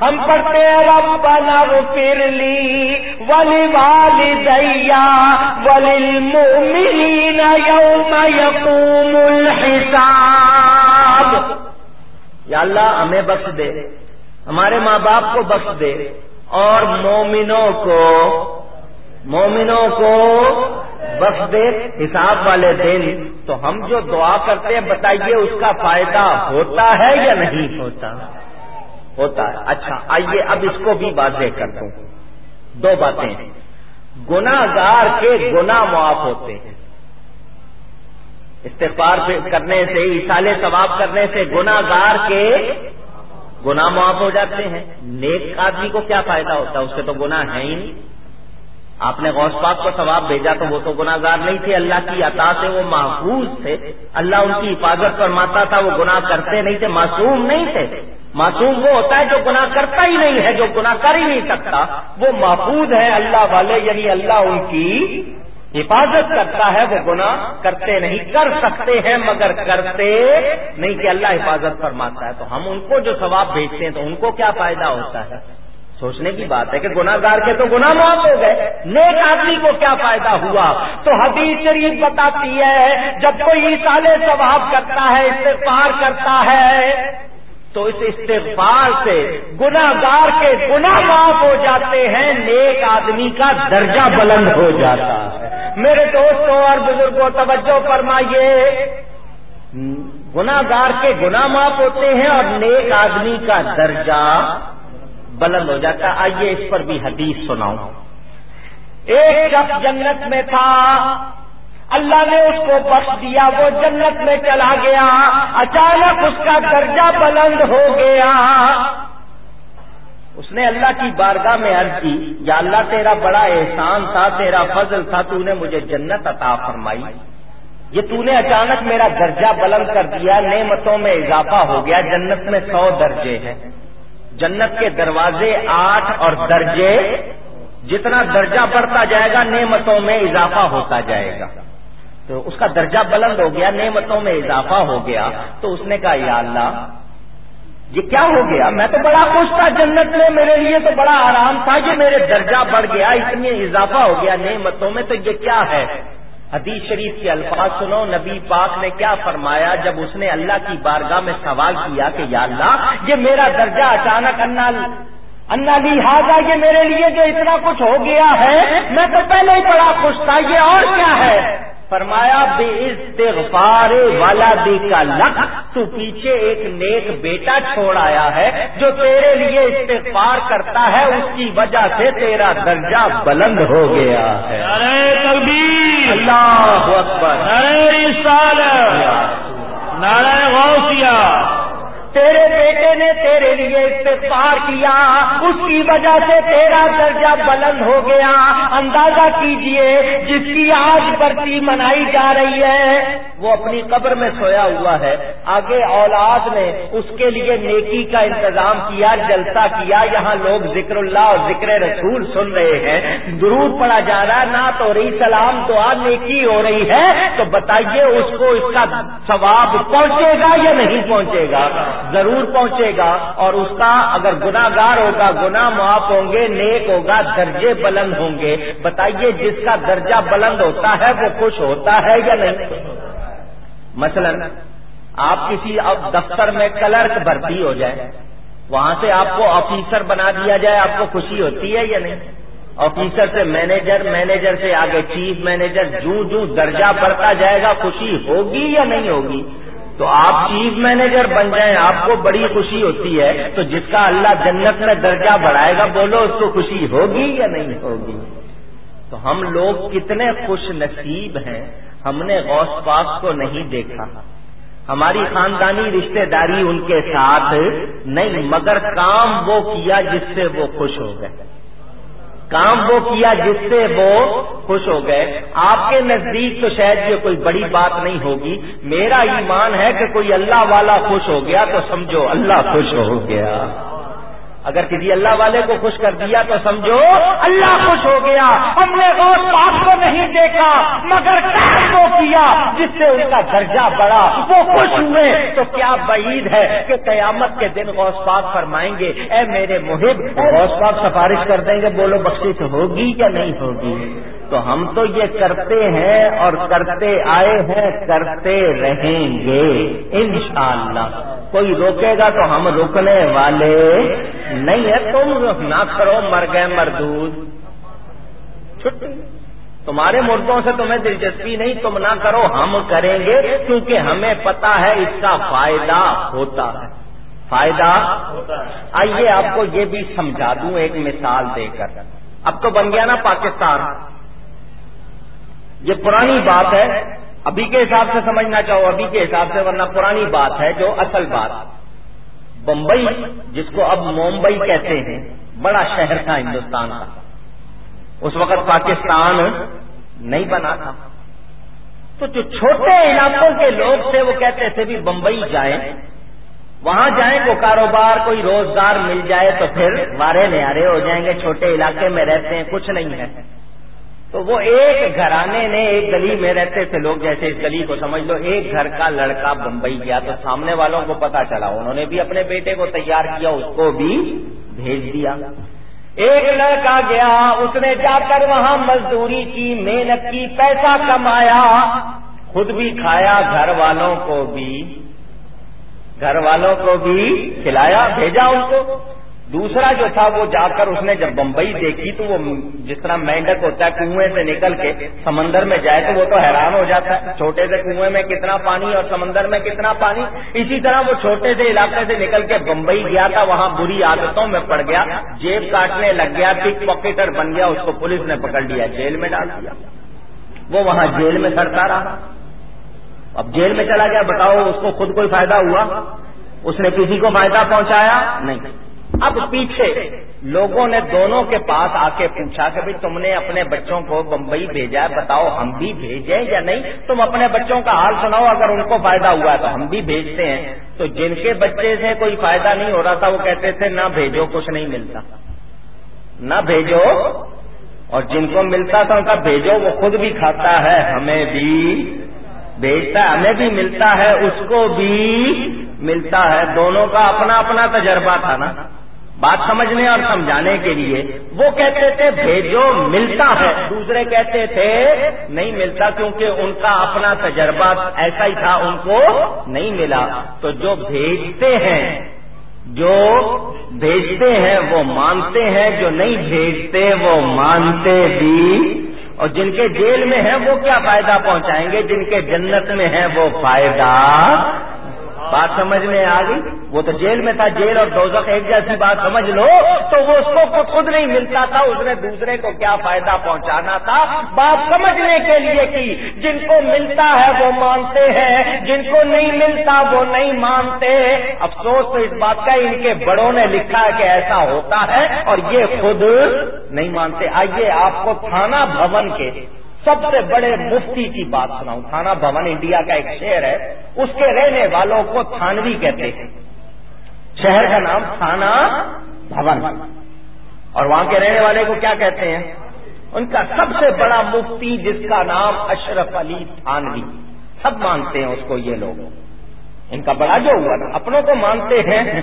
ہم پڑھتے ربنا اغفر لی ولی والدیا ولی المؤمنین یوم یقوم الحساب۔ یا اللہ ہمیں بخش دے، ہمارے ماں باپ کو بخش دے اور مومنوں کو مومنوں کو بخش دے۔ حساب والے دن تو ہم جو دعا کرتے ہیں، بتائیے اس کا فائدہ ہوتا ہے یا نہیں ہوتا؟ ہوتا ہے۔ اچھا آئیے اب اس کو بھی واضح کر دوں۔ دو باتیں۔ گناگار کے گنا معاف ہوتے ہیں۔ استغفار کرنے سے اشالے ثواب کرنے سے گناگار کے گنا معاف ہو جاتے ہیں۔ نیک آدمی کو کیا فائدہ ہوتا ہے؟ اس سے تو گنا ہے ہی نہیں۔ آپ نے غوث پاک کو ثواب بھیجا تو وہ تو گناگار نہیں تھے۔ اللہ کی عطا سے وہ محفوظ تھے۔ اللہ ان کی حفاظت فرماتا تھا، وہ گناہ کرتے نہیں تھے، معصوم نہیں تھے۔ معصوم وہ ہوتا ہے جو گناہ کرتا ہی نہیں ہے، جو گناہ کر ہی نہیں سکتا، وہ محفوظ ہے اللہ والے یعنی اللہ ان کی حفاظت کرتا ہے، وہ گناہ کرتے نہیں، کر سکتے ہیں مگر کرتے نہیں کہ اللہ حفاظت فرماتا ہے۔ تو ہم ان کو جو ثواب بھیجتے ہیں تو ان کو کیا فائدہ ہوتا ہے؟ سوچنے کی بات ہے کہ گناگار کے تو گناہ معاف ہو گئے۔ نیک آدمی کو کیا فائدہ ہوا؟ تو حدیث شریف بتاتی ہے، جب کوئی سال ثواب کرتا ہے، استغفار کرتا ہے تو اس استغفار سے گناگار کے گناہ معاف ہو جاتے ہیں، نیک آدمی کا درجہ بلند ہو جاتا ہے۔ میرے دوستوں اور بزرگوں، توجہ فرمائیے۔ گناگار کے گناہ معاف ہوتے ہیں اور نیک آدمی کا درجہ بلند ہو جاتا آئیے اس پر بھی حدیث سناؤں۔ ایک شخص جنت میں تھا۔ اللہ نے اس کو بخش دیا، وہ جنت میں چلا گیا۔ اچانک اس کا درجہ بلند ہو گیا۔ اس نے اللہ کی بارگاہ میں عرض کی، یا اللہ تیرا بڑا احسان تھا، تیرا فضل تھا، تو نے مجھے جنت عطا فرمائی۔ یہ تو نے اچانک میرا درجہ بلند کر دیا، نعمتوں میں اضافہ ہو گیا۔ جنت میں سو درجے ہیں۔ جنت کے دروازے آٹھ اور درجے، جتنا درجہ بڑھتا جائے گا، نعمتوں میں اضافہ ہوتا جائے گا۔ تو اس کا درجہ بلند ہو گیا، نعمتوں میں اضافہ ہو گیا۔ تو اس نے کہا، یا اللہ، یہ کیا ہو گیا؟ میں تو بڑا خوش تھا، جنت میں میرے لیے تو بڑا آرام تھا، یہ میرے درجہ بڑھ گیا اتنی اضافہ ہو گیا، نعمتوں میں تو یہ کیا ہے؟ حدیث شریف کے الفاظ سنو، نبی پاک نے کیا فرمایا؟ جب اس نے اللہ کی بارگاہ میں سوال کیا کہ، یا اللہ، یہ میرا درجہ اچانک انا انا لہٰذا یہ میرے لیے جو اتنا کچھ ہو گیا ہے، میں تو پہلے ہی بڑا خوش تھا، یہ اور کیا ہے؟ فرمایا بے استغفار والا دی کا لکھ تو پیچھے ایک نیک بیٹا چھوڑ آیا ہے جو تیرے لیے استغفار کرتا ہے اس کی وجہ سے تیرا درجہ بلند ہو گیا ہے۔ اللہ اکبر نارائن غوثیہ تیرے بیٹے نے تیرے لیے استفار کیا، اس کی وجہ سے تیرا درجہ بلند ہو گیا۔ اندازہ کیجیے، جس کی آج برتی منائی جا رہی ہے، وہ اپنی قبر میں سویا ہوا ہے۔ آگے اولاد نے اس کے لیے نیکی کا انتظام کیا، جلسہ کیا۔ یہاں لوگ ذکر اللہ اور ذکر رسول سن رہے ہیں۔ درود پڑا جا رہا، نہ تو رہی سلام، دعا نیکی ہو رہی ہے۔ تو بتائیے اس کو اس کا ثواب پہنچے گا یا نہیں پہنچے گا؟ ضرور پہنچے گا۔ اور اس کا اگر گناگار ہوگا گنا معاف ہوں گے، نیک ہوگا، درجے بلند ہوں گے۔ بتائیے جس کا درجہ بلند ہوتا ہے، وہ خوش ہوتا ہے یا نہیں؟ مثلا آپ کسی دفتر میں کلرک بھرتی ہو جائے، وہاں سے آپ کو آفیسر بنا دیا جائے، آپ کو خوشی ہوتی ہے یا نہیں؟ آفیسر سے مینیجر مینیجر سے آگے چیف مینیجر، جو جو درجہ بڑھتا جائے گا، خوشی ہوگی یا نہیں ہوگی؟ تو آپ چیف مینیجر بن جائیں، آپ کو بڑی خوشی ہوتی ہے، تو جس کا اللہ جنت میں درجہ بڑھائے گا، بولو اس کو خوشی ہوگی یا نہیں ہوگی؟ تو ہم لوگ کتنے خوش نصیب ہیں، ہم نے غوث پاک کو نہیں دیکھا۔ ہماری خاندانی رشتہ داری ان کے ساتھ نہیں، مگر کام وہ کیا جس سے وہ خوش ہو گئے۔ کام وہ کیا جس سے وہ خوش ہو گئے۔ آپ کے نزدیک تو شاید یہ کوئی بڑی بات نہیں ہوگی۔ میرا ایمان ہے کہ کوئی اللہ والا خوش ہو گیا تو سمجھو اللہ خوش ہو گیا۔ اگر کسی اللہ والے کو خوش کر دیا تو سمجھو اللہ خوش ہو گیا۔ ہم نے روز پاک کو نہیں دیکھا، مگر کو کیا، جس سے ان کا درجہ بڑا، وہ خوش ہوئے۔ تو کیا بعید ہے کہ قیامت کے دن غوث پاک فرمائیں گے، اے میرے محب، غوث پاک سفارش کر دیں گے، بولو بخشش ہوگی یا نہیں ہوگی؟ تو ہم تو یہ کرتے ہیں اور کرتے آئے ہیں، کرتے رہیں گے۔ انشاءاللہ۔ کوئی روکے گا تو ہم رکنے والے نہیں ہے تم نہ کرو مر گئے مردود۔ چھٹی۔ تمہارے مردوں سے تمہیں دلچسپی نہیں، تم نہ کرو، ہم کریں گے۔ کیونکہ ہمیں پتا ہے اس کا فائدہ ہوتا ہے۔ فائدہ آئیے آپ کو یہ بھی سمجھا دوں، ایک مثال دے کر۔ اب تو بن گیا نا پاکستان۔ یہ پرانی بات ہے۔ ابھی کے حساب سے سمجھنا چاہو، ابھی کے حساب سے، ورنہ پرانی بات ہے جو اصل بات۔ بمبئی، جس کو اب ممبئی کہتے ہیں، بڑا شہر تھا ہندوستان کا۔ اس وقت پاکستان نہیں بنا تھا۔ تو جو چھوٹے علاقوں کے لوگ تھے، وہ کہتے تھے بھی بمبئی جائیں۔ وہاں جائیں کو کاروبار، کوئی روزگار مل جائے تو پھر مارے نیارے ہو جائیں گے، چھوٹے علاقے میں رہتے ہیں، کچھ نہیں ہے۔ تو وہ ایک گھرانے نے ایک گلی میں رہتے تھے، لوگ جیسے اس گلی کو سمجھ لو، ایک گھر کا لڑکا بمبئی گیا تو سامنے والوں کو پتا چلا، انہوں نے بھی اپنے بیٹے کو تیار کیا، اس کو بھی بھیج دیا۔ ایک لڑکا گیا، اس نے جا کر وہاں مزدوری کی، محنت کی، پیسہ کمایا، خود بھی کھایا، گھر والوں کو بھی، گھر والوں کو بھی کھلایا، بھیجا ان کو۔ دوسرا جو تھا وہ جا کر اس نے جب بمبئی دیکھی تو وہ جس طرح مینڈک ہوتا ہے کنویں سے نکل کے سمندر میں جائے تو وہ تو حیران ہو جاتا ہے۔ چھوٹے سے کنویں میں کتنا پانی اور سمندر میں کتنا پانی۔ اسی طرح وہ چھوٹے سے علاقے سے نکل کے بمبئی گیا تھا، وہاں بری عادتوں میں پڑ گیا۔ جیب کاٹنے لگ گیا، پک پاکٹر بن گیا، اس کو پولیس نے پکڑ لیا، جیل میں ڈال دیا۔ وہ وہاں جیل میں سڑتا رہا۔ اب جیل میں چلا گیا، بتاؤ اس کو خود کوئی فائدہ ہوا؟ اس نے کسی کو فائدہ پہنچایا؟ نہیں۔ اب پیچھے، لوگوں نے دونوں کے پاس آ کے پوچھا کہ بھائی تم نے اپنے بچوں کو بمبئی بھیجا ہے، بتاؤ ہم بھی بھیجیں یا نہیں؟ تم اپنے بچوں کا حال سناؤ، اگر ان کو فائدہ ہوا ہے تو ہم بھی بھیجتے ہیں۔ تو جن کے بچے سے کوئی فائدہ نہیں ہو رہا تھا، وہ کہتے تھے، نہ بھیجو، کچھ نہیں ملتا۔ نہ بھیجو۔ اور جن کو ملتا تھا، ان کا بھیجو، وہ خود بھی کھاتا ہے۔ ہمیں بھی بھیجتا ہے، ہمیں بھی ملتا ہے، اس کو بھی ملتا ہے۔ دونوں کا اپنا اپنا تجربہ تھا نا۔ بات سمجھنے اور سمجھانے کے لیے وہ کہتے تھے، بھیجو، ملتا ہے۔ دوسرے کہتے تھے، نہیں ملتا کیونکہ ان کا اپنا تجربہ ایسا ہی تھا، ان کو نہیں ملا۔ تو جو بھیجتے ہیں، جو بھیجتے ہیں وہ مانتے ہیں، جو نہیں بھیجتے وہ مانتے بھی۔ اور جن کے جیل میں ہیں وہ کیا فائدہ پہنچائیں گے؟ جن کے جنت میں ہیں وہ فائدہ بات سمجھ میں آ گئی؟ وہ تو جیل میں تھا، جیل اور دوزخ ایک جیسی بات سمجھ لو، تو وہ اس کو خود نہیں ملتا تھا، اس نے دوسرے کو کیا فائدہ پہنچانا تھا؟ بات سمجھنے کے لیے کی جن کو ملتا ہے وہ مانتے ہیں، جن کو نہیں ملتا وہ نہیں مانتے۔ افسوس تو اس بات کا، ان کے بڑوں نے لکھا ہے کہ ایسا ہوتا ہے اور یہ خود نہیں مانتے۔ آئیے آپ کو تھانہ بھون کے سب سے بڑے مفتی کی بات سناؤں۔ تھانہ بھون انڈیا کا ایک شہر ہے۔ اس کے رہنے والوں کو تھانوی کہتے ہیں۔ شہر کا نام تھانہ بھون۔ اور وہاں کے رہنے والے کو کیا کہتے ہیں؟ ان کا سب سے بڑا مفتی جس کا نام اشرف علی تھانوی۔ سب مانتے ہیں اس کو یہ لوگ۔ ان کا بڑا جو ہوا نا اپنوں کو مانتے ہیں۔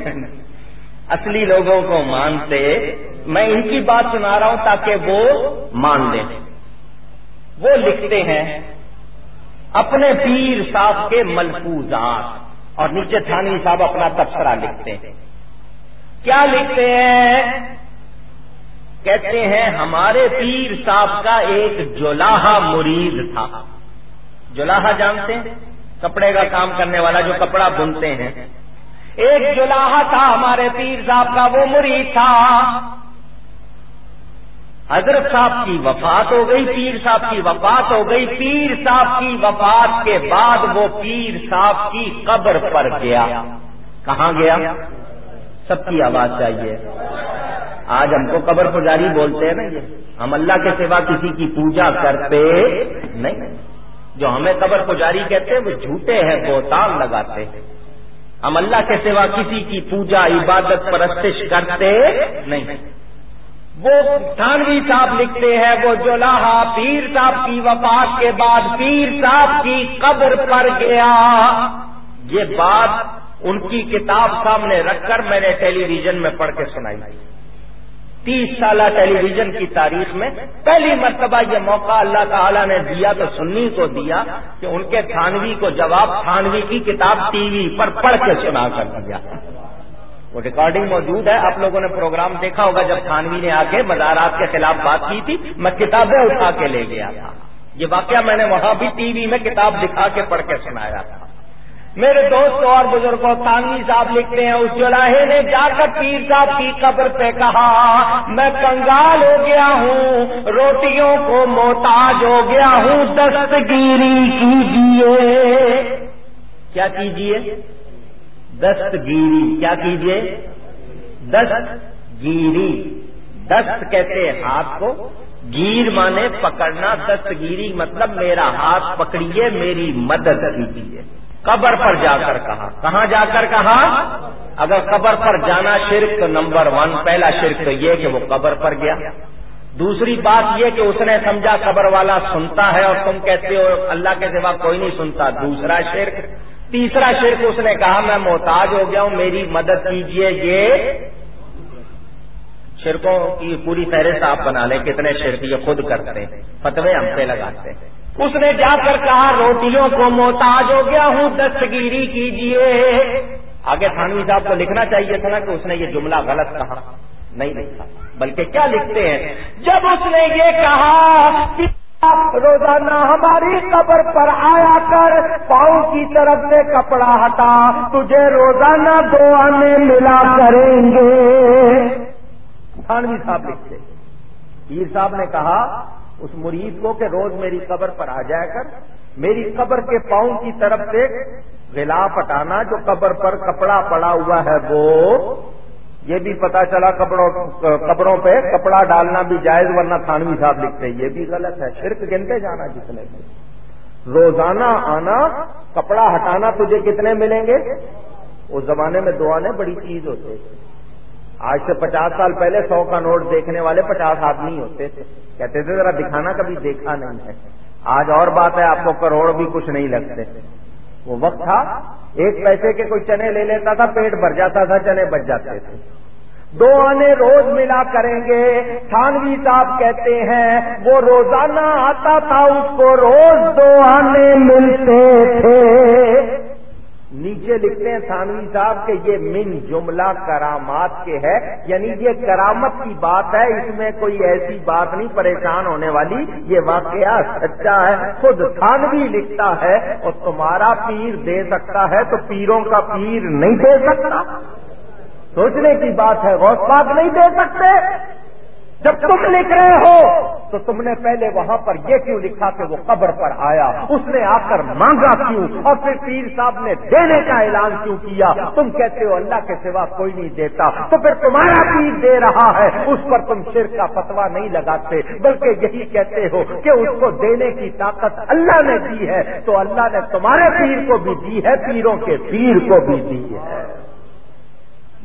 اصلی لوگوں کو مانتے۔ میں ان کی بات سنا رہا ہوں تاکہ وہ مان لیں۔ وہ لکھتے ہیں، اپنے پیر صاحب کے ملفوظات، اور نیچے تھانی صاحب اپنا تبصرہ لکھتے ہیں۔ کیا لکھتے ہیں؟ کہتے ہیں، ہمارے پیر صاحب کا ایک جولاحا مرید تھا۔ جولاحا جانتے ہیں؟ کپڑے کا کام کرنے والا جو کپڑا بنتے ہیں۔ ایک جولاحا تھا ہمارے پیر صاحب کا، وہ مرید تھا۔ حضرت صاحب کی وفات ہو گئی، پیر صاحب کی وفات ہو گئی۔ پیر صاحب کی وفات کے بعد وہ پیر صاحب کی قبر پر گیا۔ کہاں گیا؟ سب کی آواز چاہیے۔ آج ہم کو قبر پجاری بولتے ہیں نا یہ۔ ہم اللہ کے سوا کسی کی پوجا کرتے نہیں۔ جو ہمیں قبر پجاری کہتے ہیں، وہ جھوٹے ہیں بہتان لگاتے ہیں۔ ہم اللہ کے سوا کسی کی پوجا، عبادت، پرستش کرتے نہیں۔ وہ تھانوی صاحب لکھتے ہیں، وہ جو لاہا پیر صاحب کی وفات کے بعد پیر صاحب کی قبر پر گیا۔ یہ بات ان کی کتاب سامنے رکھ کر میں نے ٹیلی ویژن میں پڑھ کے سنائی۔ تیس سالہ ٹیلی ویژن کی تاریخ میں پہلی مرتبہ یہ موقع اللہ تعالیٰ نے دیا تو سنی کو دیا کہ ان کے تھانوی کو جواب تھانوی کی کتاب ٹی وی پر پڑھ کے سنا کر دیا۔ وہ ریکارڈنگ موجود ہے۔ آپ لوگوں نے پروگرام دیکھا ہوگا جب خانوی نے آ کے مزارات کے خلاف بات کی تھی۔ میں کتابیں اٹھا کے لے گیا تھا۔ یہ واقعہ میں نے وہاں بھی ٹی وی میں کتاب دکھا کے پڑھ کے سنایا تھا۔ میرے دوست اور بزرگوں تانوی صاحب لکھتے ہیں، اس جلاحے نے جا کر پیر صاحب کی قبر پہ کہا، میں کنگال ہو گیا ہوں، روٹیوں کو موتاج ہو گیا ہوں، دستگیری کیجیے کیا کیجیے دستگیری، کیا کیجیے دست گیری دست کہتے ہاتھ کو۔ گیر مانے پکڑنا، دستگیری مطلب میرا ہاتھ پکڑیے، میری مدد کیجیے قبر پر جا کر کہا۔ کہاں جا کر کہا؟ اگر قبر پر جانا شرک، تو نمبر ون، پہلا شرک تو یہ کہ وہ قبر پر گیا۔ دوسری بات یہ کہ اس نے سمجھا قبر والا سنتا ہے اور تم کہتے ہو، اللہ کے سوا کوئی نہیں سنتا۔ دوسرا شرک تیسرا شرک اس نے کہا، میں محتاج ہو گیا ہوں، میری مدد کیجیے یہ شرکوں کی پوری فہرست آپ بنا لیں، کتنے شرک یہ خود کرتے ہیں، فتوے ہم سے لگاتے ہیں۔ اس نے جا کر کہا، روٹیوں کو محتاج ہو گیا ہوں، دستگیری کیجیے آگے تھانوی صاحب کو لکھنا چاہیے تھا نا کہ اس نے یہ جملہ غلط کہا، نہیں لکھا، بلکہ کیا لکھتے ہیں؟ جب اس نے یہ کہا روزانہ ہماری قبر پر آیا کر، پاؤں کی طرف سے کپڑا ہٹا، تجھے روزانہ دو آنے ملا کریں گے۔ تھانوی صاحب لکھتے پیر صاحب نے کہا، اس مرید کو کہ روز میری قبر پر آ جائے کر، میری قبر کے پاؤں کی طرف سے غلاف ہٹانا، جو قبر پر کپڑا پڑا ہوا ہے وہ یہ بھی پتا چلا کپڑوں کپڑوں پہ کپڑا ڈالنا بھی جائز ورنہ تھانوی صاحب لکھتے یہ بھی غلط ہے۔ شرک گنتے جانا جتنے بھی۔ روزانہ آنا، کپڑا ہٹانا تجھے کتنے ملیں گے؟ اس زمانے میں دو آنے بڑی چیز ہوتے آج سے پچاس سال پہلے سو کا نوٹ دیکھنے والے پچاس آدمی ہوتے تھے۔ کہتے تھے، ذرا دکھانا کبھی دیکھا نہیں ہے۔ آج اور بات ہے، آپ کو کروڑ بھی کچھ نہیں لگتے۔ وہ وقت تھا، ایک پیسے کے کوئی چنے لے لیتا تھا، پیٹ بھر جاتا تھا، چنے بچ جاتے تھے۔ دو آنے روز ملا کریں گے، تھانوی صاحب کہتے ہیں، وہ روزانہ آتا تھا، اس کو روز دو آنے ملتے تھے۔ نیچے لکھتے ہیں تھانوی صاحب، کہ یہ من جملہ کرامات کے ہے۔ یعنی یہ کرامت کی بات ہے، اس میں کوئی ایسی بات نہیں پریشان ہونے والی۔ یہ واقعہ سچا ہے، خود تھانوی لکھتا ہے اور تمہارا پیر دے سکتا ہے تو پیروں کا پیر نہیں دے سکتا۔ سوچنے کی بات ہے، غوث پاک نہیں دے سکتے۔ جب تم لکھ رہے ہو، تو تم نے پہلے وہاں پر یہ کیوں لکھا کہ وہ قبر پر آیا؟ اس نے آ کر مانگا کیوں؟ اور پھر پیر صاحب نے دینے کا اعلان کیوں کیا؟ تم کہتے ہو اللہ کے سوا کوئی نہیں دیتا۔ تو پھر تمہارا پیر دے رہا ہے۔ اس پر تم سر کا فتوا نہیں لگاتے، بلکہ یہی کہتے ہو کہ اس کو دینے کی طاقت اللہ نے دی ہے۔ تو اللہ نے تمہارے پیر کو بھی دی ہے، پیروں کے پیر کو بھی دی ہے۔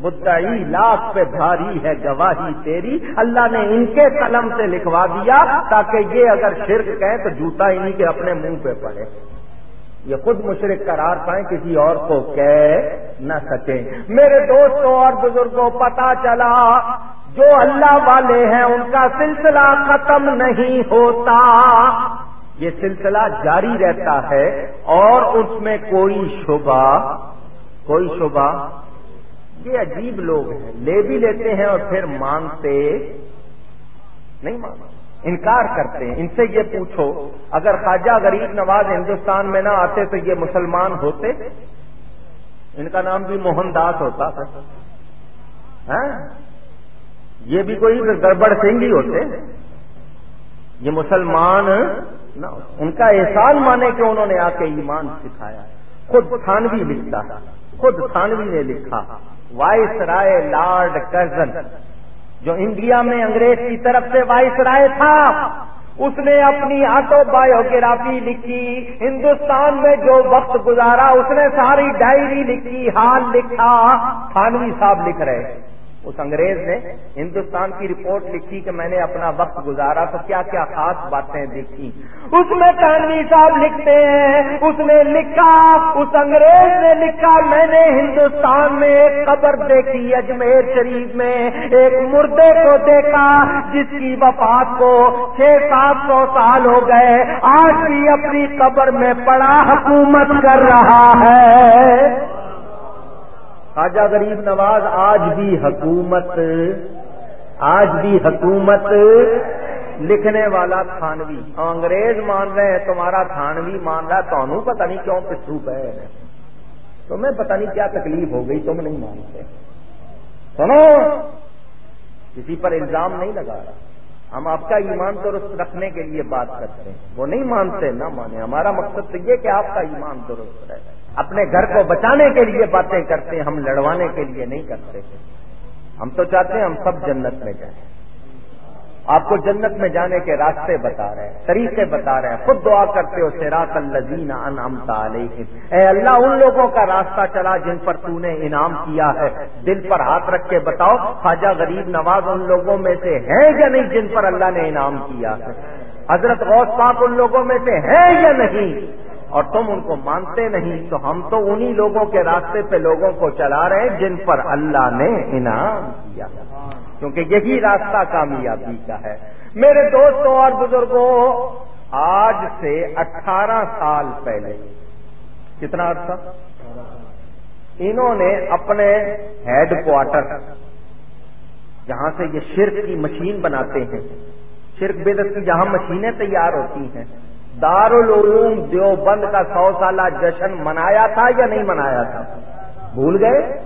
مدعی لاکھ پہ بھاری ہے گواہی تیری۔ اللہ نے ان کے قلم سے لکھوا دیا تاکہ یہ اگر شرک کہیں تو جوتا انہیں کے اپنے منہ پہ پڑے۔ یہ خود مشرق قرار پائیں، کسی اور کو کہہ نہ سکیں۔ میرے دوستوں اور بزرگوں پتا چلا، جو اللہ والے ہیں، ان کا سلسلہ ختم نہیں ہوتا۔ یہ سلسلہ جاری رہتا ہے اور اس میں کوئی شبہ کوئی شبہ یہ عجیب لوگ ہیں، لے بھی لیتے ہیں اور پھر مانتے نہیں مانتے۔ انکار کرتے ہیں۔ ان سے یہ پوچھو، اگر خواجہ غریب نواز ہندوستان میں نہ آتے تو یہ مسلمان ہوتے؟ ان کا نام بھی موہن داس ہوتا تھا۔ ہاں؟ یہ بھی کوئی گڑبڑ سنگھ ہی ہوتے۔ یہ مسلمان ان کا احسان مانے کہ انہوں نے آ کے ایمان سکھایا۔ خود تھانوی لکھتا۔ خود تھانوی نے لکھا۔ وائس رائے لارڈ کرزن، جو انڈیا میں انگریز کی طرف سے وائس رائے تھا، اس نے اپنی آٹو بایوگرافی لکھی، ہندوستان میں جو وقت گزارا، اس نے ساری ڈائری لکھی، حال لکھا، تھانوی صاحب لکھ رہے اس انگریز نے ہندوستان کی رپورٹ لکھی کہ میں نے اپنا وقت گزارا تو کیا کیا خاص باتیں دیکھی اس میں تنوی صاحب لکھتے ہیں، اس نے لکھا، اس انگریز نے لکھا، میں نے ہندوستان میں ایک قبر دیکھی اجمیر شریف میں، ایک مردے کو دیکھا جس کی وفات کو چھ سات سو سال ہو گئے۔ آج بھی اپنی قبر میں پڑا حکومت کر رہا ہے۔ خواجہ غریب نواز آج بھی حکومت آج بھی حکومت لکھنے والا تھانوی۔ ہاں، انگریز مان رہے ہیں، تمہارا تھانوی مان رہا ہے تو پتہ نہیں کیوں پچھو پہ تمہیں پتہ نہیں کیا تکلیف ہو گئی، تم نہیں مانتے۔ سنو، کسی پر الزام نہیں لگا رہا۔ ہم آپ کا ایمان درست رکھنے کے لیے بات کرتے ہیں۔ وہ نہیں مانتے، نہ مانے۔ ہمارا مقصد تو یہ کہ آپ کا ایمان درست رہے۔ اپنے گھر کو بچانے کے لیے باتیں کرتے ہیں، ہم لڑوانے کے لیے نہیں کرتے۔ ہم تو چاہتے ہیں ہم سب جنت میں جائیں۔ آپ کو جنت میں جانے کے راستے بتا رہے ہیں، طریقے بتا رہے ہیں۔ خود دعا کرتے ہو سراط الزین انعمت علیہم۔ اے اللہ، ان لوگوں کا راستہ چلا جن پر تو نے انعام کیا ہے۔ دل پر ہاتھ رکھ کے بتاؤ، خواجہ غریب نواز ان لوگوں میں سے ہیں یا نہیں جن پر اللہ نے انعام کیا ہے؟ حضرت غوث پاک ان لوگوں میں سے ہیں یا نہیں؟ اور تم ان کو مانتے نہیں تو ہم تو انہی لوگوں کے راستے پہ لوگوں کو چلا رہے ہیں جن پر اللہ نے انعام کیا۔ کیونکہ یہی راستہ کامیابی کا ہے۔ میرے دوستوں اور بزرگوں، آج سے اٹھارہ سال پہلے۔ کتنا عرصہ؟ انہوں نے اپنے ہیڈ کوارٹر، جہاں سے یہ شرک کی مشین بناتے ہیں، شرک بدت کی جہاں مشینیں تیار ہوتی ہیں دارالعلوم دیوبند کا سو سالہ جشن منایا تھا یا نہیں منایا تھا؟ بھول گئے؟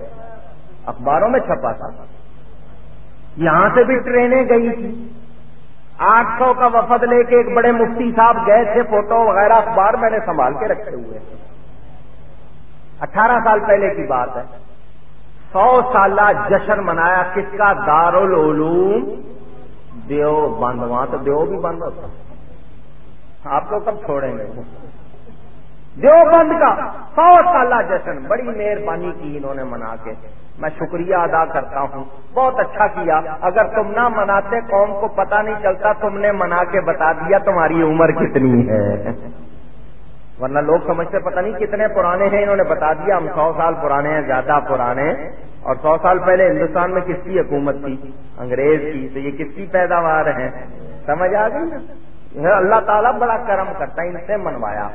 اخباروں میں چھپا تھا۔ یہاں سے بھی ٹرینیں گئی تھی آٹھ سو کا وفد لے کے ایک بڑے مفتی صاحب گئے تھے، فوٹو وغیرہ اخبار میں نے سنبھال کے رکھے ہوئے اٹھارہ سال پہلے کی بات ہے۔ سو سالہ جشن منایا کس کا؟ دارالعلوم۔ دیو بند وہاں تو دیو بھی بند ہوتا۔ آپ کو کب چھوڑیں گے؟ دیوبند کا سو سالہ جشن، بڑی مہربانی کی انہوں نے منا کے۔ میں شکریہ ادا کرتا ہوں۔ بہت اچھا کیا۔ اگر تم نہ مناتے، قوم کو پتا نہیں چلتا تم نے منا کے بتا دیا تمہاری عمر کتنی ہے۔ ورنہ لوگ سمجھتے پتہ نہیں کتنے پرانے ہیں۔ انہوں نے بتا دیا ہم سو سال پرانے ہیں، زیادہ پرانے اور سو سال پہلے ہندوستان میں کس کی حکومت تھی؟ انگریز کی۔ تو یہ کس کی پیداوار ہے؟ سمجھ آ گئی اللہ تعالیٰ بڑا کرم کرتا ہے، ان سے منوایا۔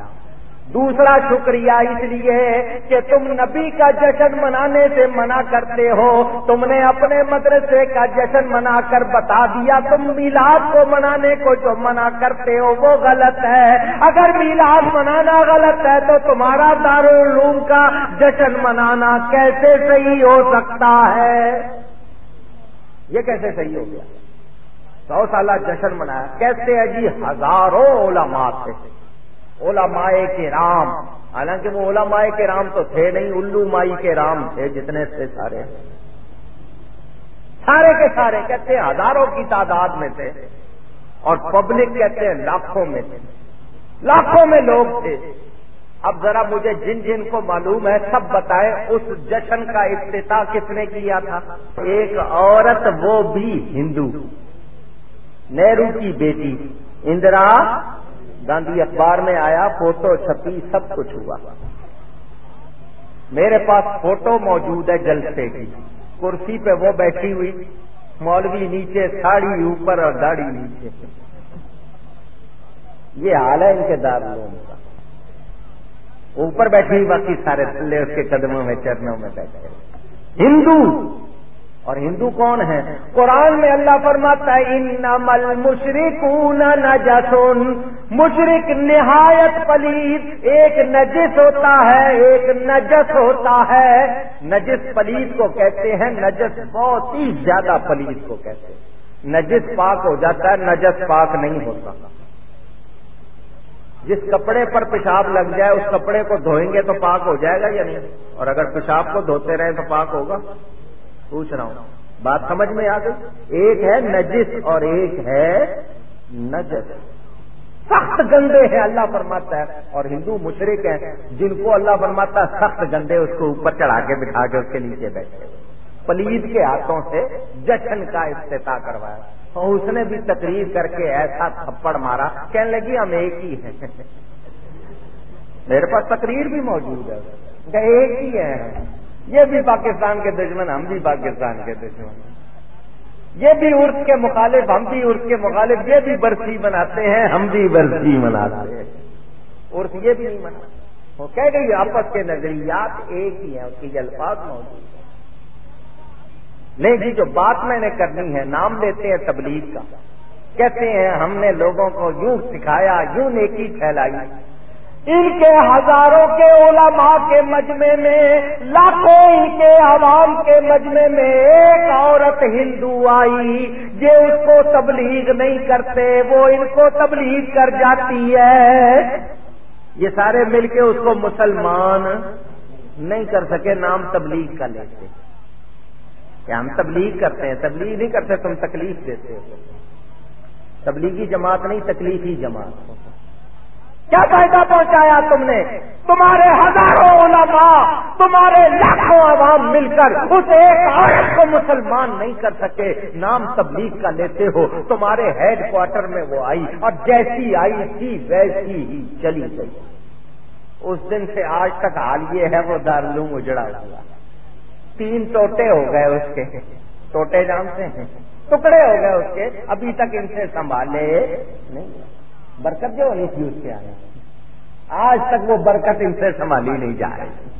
دوسرا شکریہ اس لیے کہ تم نبی کا جشن منانے سے منع کرتے ہو۔ تم نے اپنے مدرسے کا جشن منا کر بتا دیا۔ تم میلاد کو منانے کو جو منع کرتے ہو، وہ غلط ہے۔ اگر میلاد منانا غلط ہے تو تمہارا دارالعلوم کا جشن منانا کیسے صحیح ہو سکتا ہے؟ یہ کیسے صحیح ہو گیا؟ سو سالہ جشن منایا۔ کیسے ہے جی؟ ہزاروں علماء تھے۔ علماء کے رام حالانکہ وہ علماء کے رام تو تھے نہیں، الو مائی کے رام تھے جتنے تھے سارے۔ سارے کے سارے کہتے ہیں ہزاروں کی تعداد میں تھے۔ اور پبلک کہتے ہیں لاکھوں میں تھے۔ لاکھوں میں لوگ تھے۔ اب ذرا مجھے جن جن کو معلوم ہے سب بتائیں، اس جشن کا افتتاح کس نے کیا تھا؟ ایک عورت، وہ بھی ہندو۔ نہرو کی بیٹی اندرا گاندھی اخبار میں آیا، فوٹو چھپی، سب کچھ ہوا۔ میرے پاس فوٹو موجود ہے جلسے کی۔ کرسی پہ وہ بیٹھی ہوئی، مولوی نیچے، ساڑی اوپر اور داڑھی نیچے۔ یہ حال ہے ان کے دار لوگوں کا۔ اوپر بیٹھی ہوئی، باقی سارے تھلے اس کے قدموں میں، چرنوں میں بیٹھے۔ ہندو اور ہندو کون ہے قرآن میں اللہ فرماتا ہے ان مل مشرق نجسن. مشرق نہایت پلیت، ایک نجس ہوتا ہے، ایک نجس ہوتا ہے۔ نجس پلیت کو کہتے ہیں، نجس بہت ہی زیادہ پلیت کو کہتے ہیں۔ نجس پاک ہو جاتا ہے، نجس پاک نہیں ہوتا۔ جس کپڑے پر پیشاب لگ جائے، اس کپڑے کو دھوئیں گے تو پاک ہو جائے گا یا نہیں؟ اور اگر پیشاب کو دھوتے رہے تو پاک ہوگا۔ پوچھ رہا ہوں۔ بات سمجھ میں آ گئی؟ ایک ہے نجس اور ایک ہے نجس۔ سخت گندے ہیں اللہ فرماتا ہے۔ اور ہندو مشرق ہیں، جن کو اللہ فرماتا ہے، سخت گندے اس کو اوپر چڑھا کے بٹھا کے اس کے نیچے بیٹھے۔ پلیز کے ہاتھوں سے جشن کا افتتاح کروایا۔ اور اس نے بھی تقریر کر کے ایسا تھپڑ مارا۔ کہنے لگی، ہم ایک ہی ہیں۔ میرے پاس تقریر بھی موجود ہے۔ ایک ہی ہے یہ بھی پاکستان کے دشمن، ہم بھی پاکستان کے دشمن۔ یہ بھی عرف کے مخالف، ہم بھی عرف کے مخالف۔ یہ بھی برسی مناتے ہیں، ہم بھی برسی مناتے ہیں۔ عرف یہ بھی نہیں منا وہ کہہ گئی، آپس کے نظریات ایک ہی ہیں، اس کی الفاظ موجود ہیں۔ نہیں جی جو بات میں نے کرنی ہے، نام لیتے ہیں تبلیغ کا۔ کہتے ہیں، ہم نے لوگوں کو یوں سکھایا، یوں نیکی پھیلائی۔ ان کے ہزاروں کے علماء کے مجمے میں، لاکھوں ان کے عوام کے مجمے میں ایک عورت ہندو آئی، جو اس کو تبلیغ نہیں کرتے، وہ ان کو تبلیغ کر جاتی ہے۔ یہ سارے مل کے اس کو مسلمان نہیں کر سکے، نام تبلیغ کا لیتے۔ کہ ہم تبلیغ کرتے ہیں؟ تبلیغ نہیں کرتے، تم تکلیف دیتے ہو۔ تبلیغی جماعت نہیں، تکلیفی جماعت۔ کیا فائدہ پہنچایا تم نے؟ تمہارے ہزاروں علماء، تمہارے لاکھوں عوام مل کر اس ایک عورت کو مسلمان نہیں کر سکے۔ نام تبلیغ کا لیتے ہو، تمہارے ہیڈ کوارٹر میں وہ آئی اور جیسی آئی تھی، ویسی ہی چلی گئی۔ اس دن سے آج تک حال یہ ہے، وہ دارالعلوم اجڑا ہوا۔ تین ٹوٹے ہو گئے اس کے۔ ٹوٹے جانتے ہیں ٹکڑے ہو گئے اس کے۔ ابھی تک ان سے سنبھالے نہیں۔ برکت جو ہونی تھی اس کے آنے آج تک وہ برکت ان سے سنبھالی نہیں جا رہی۔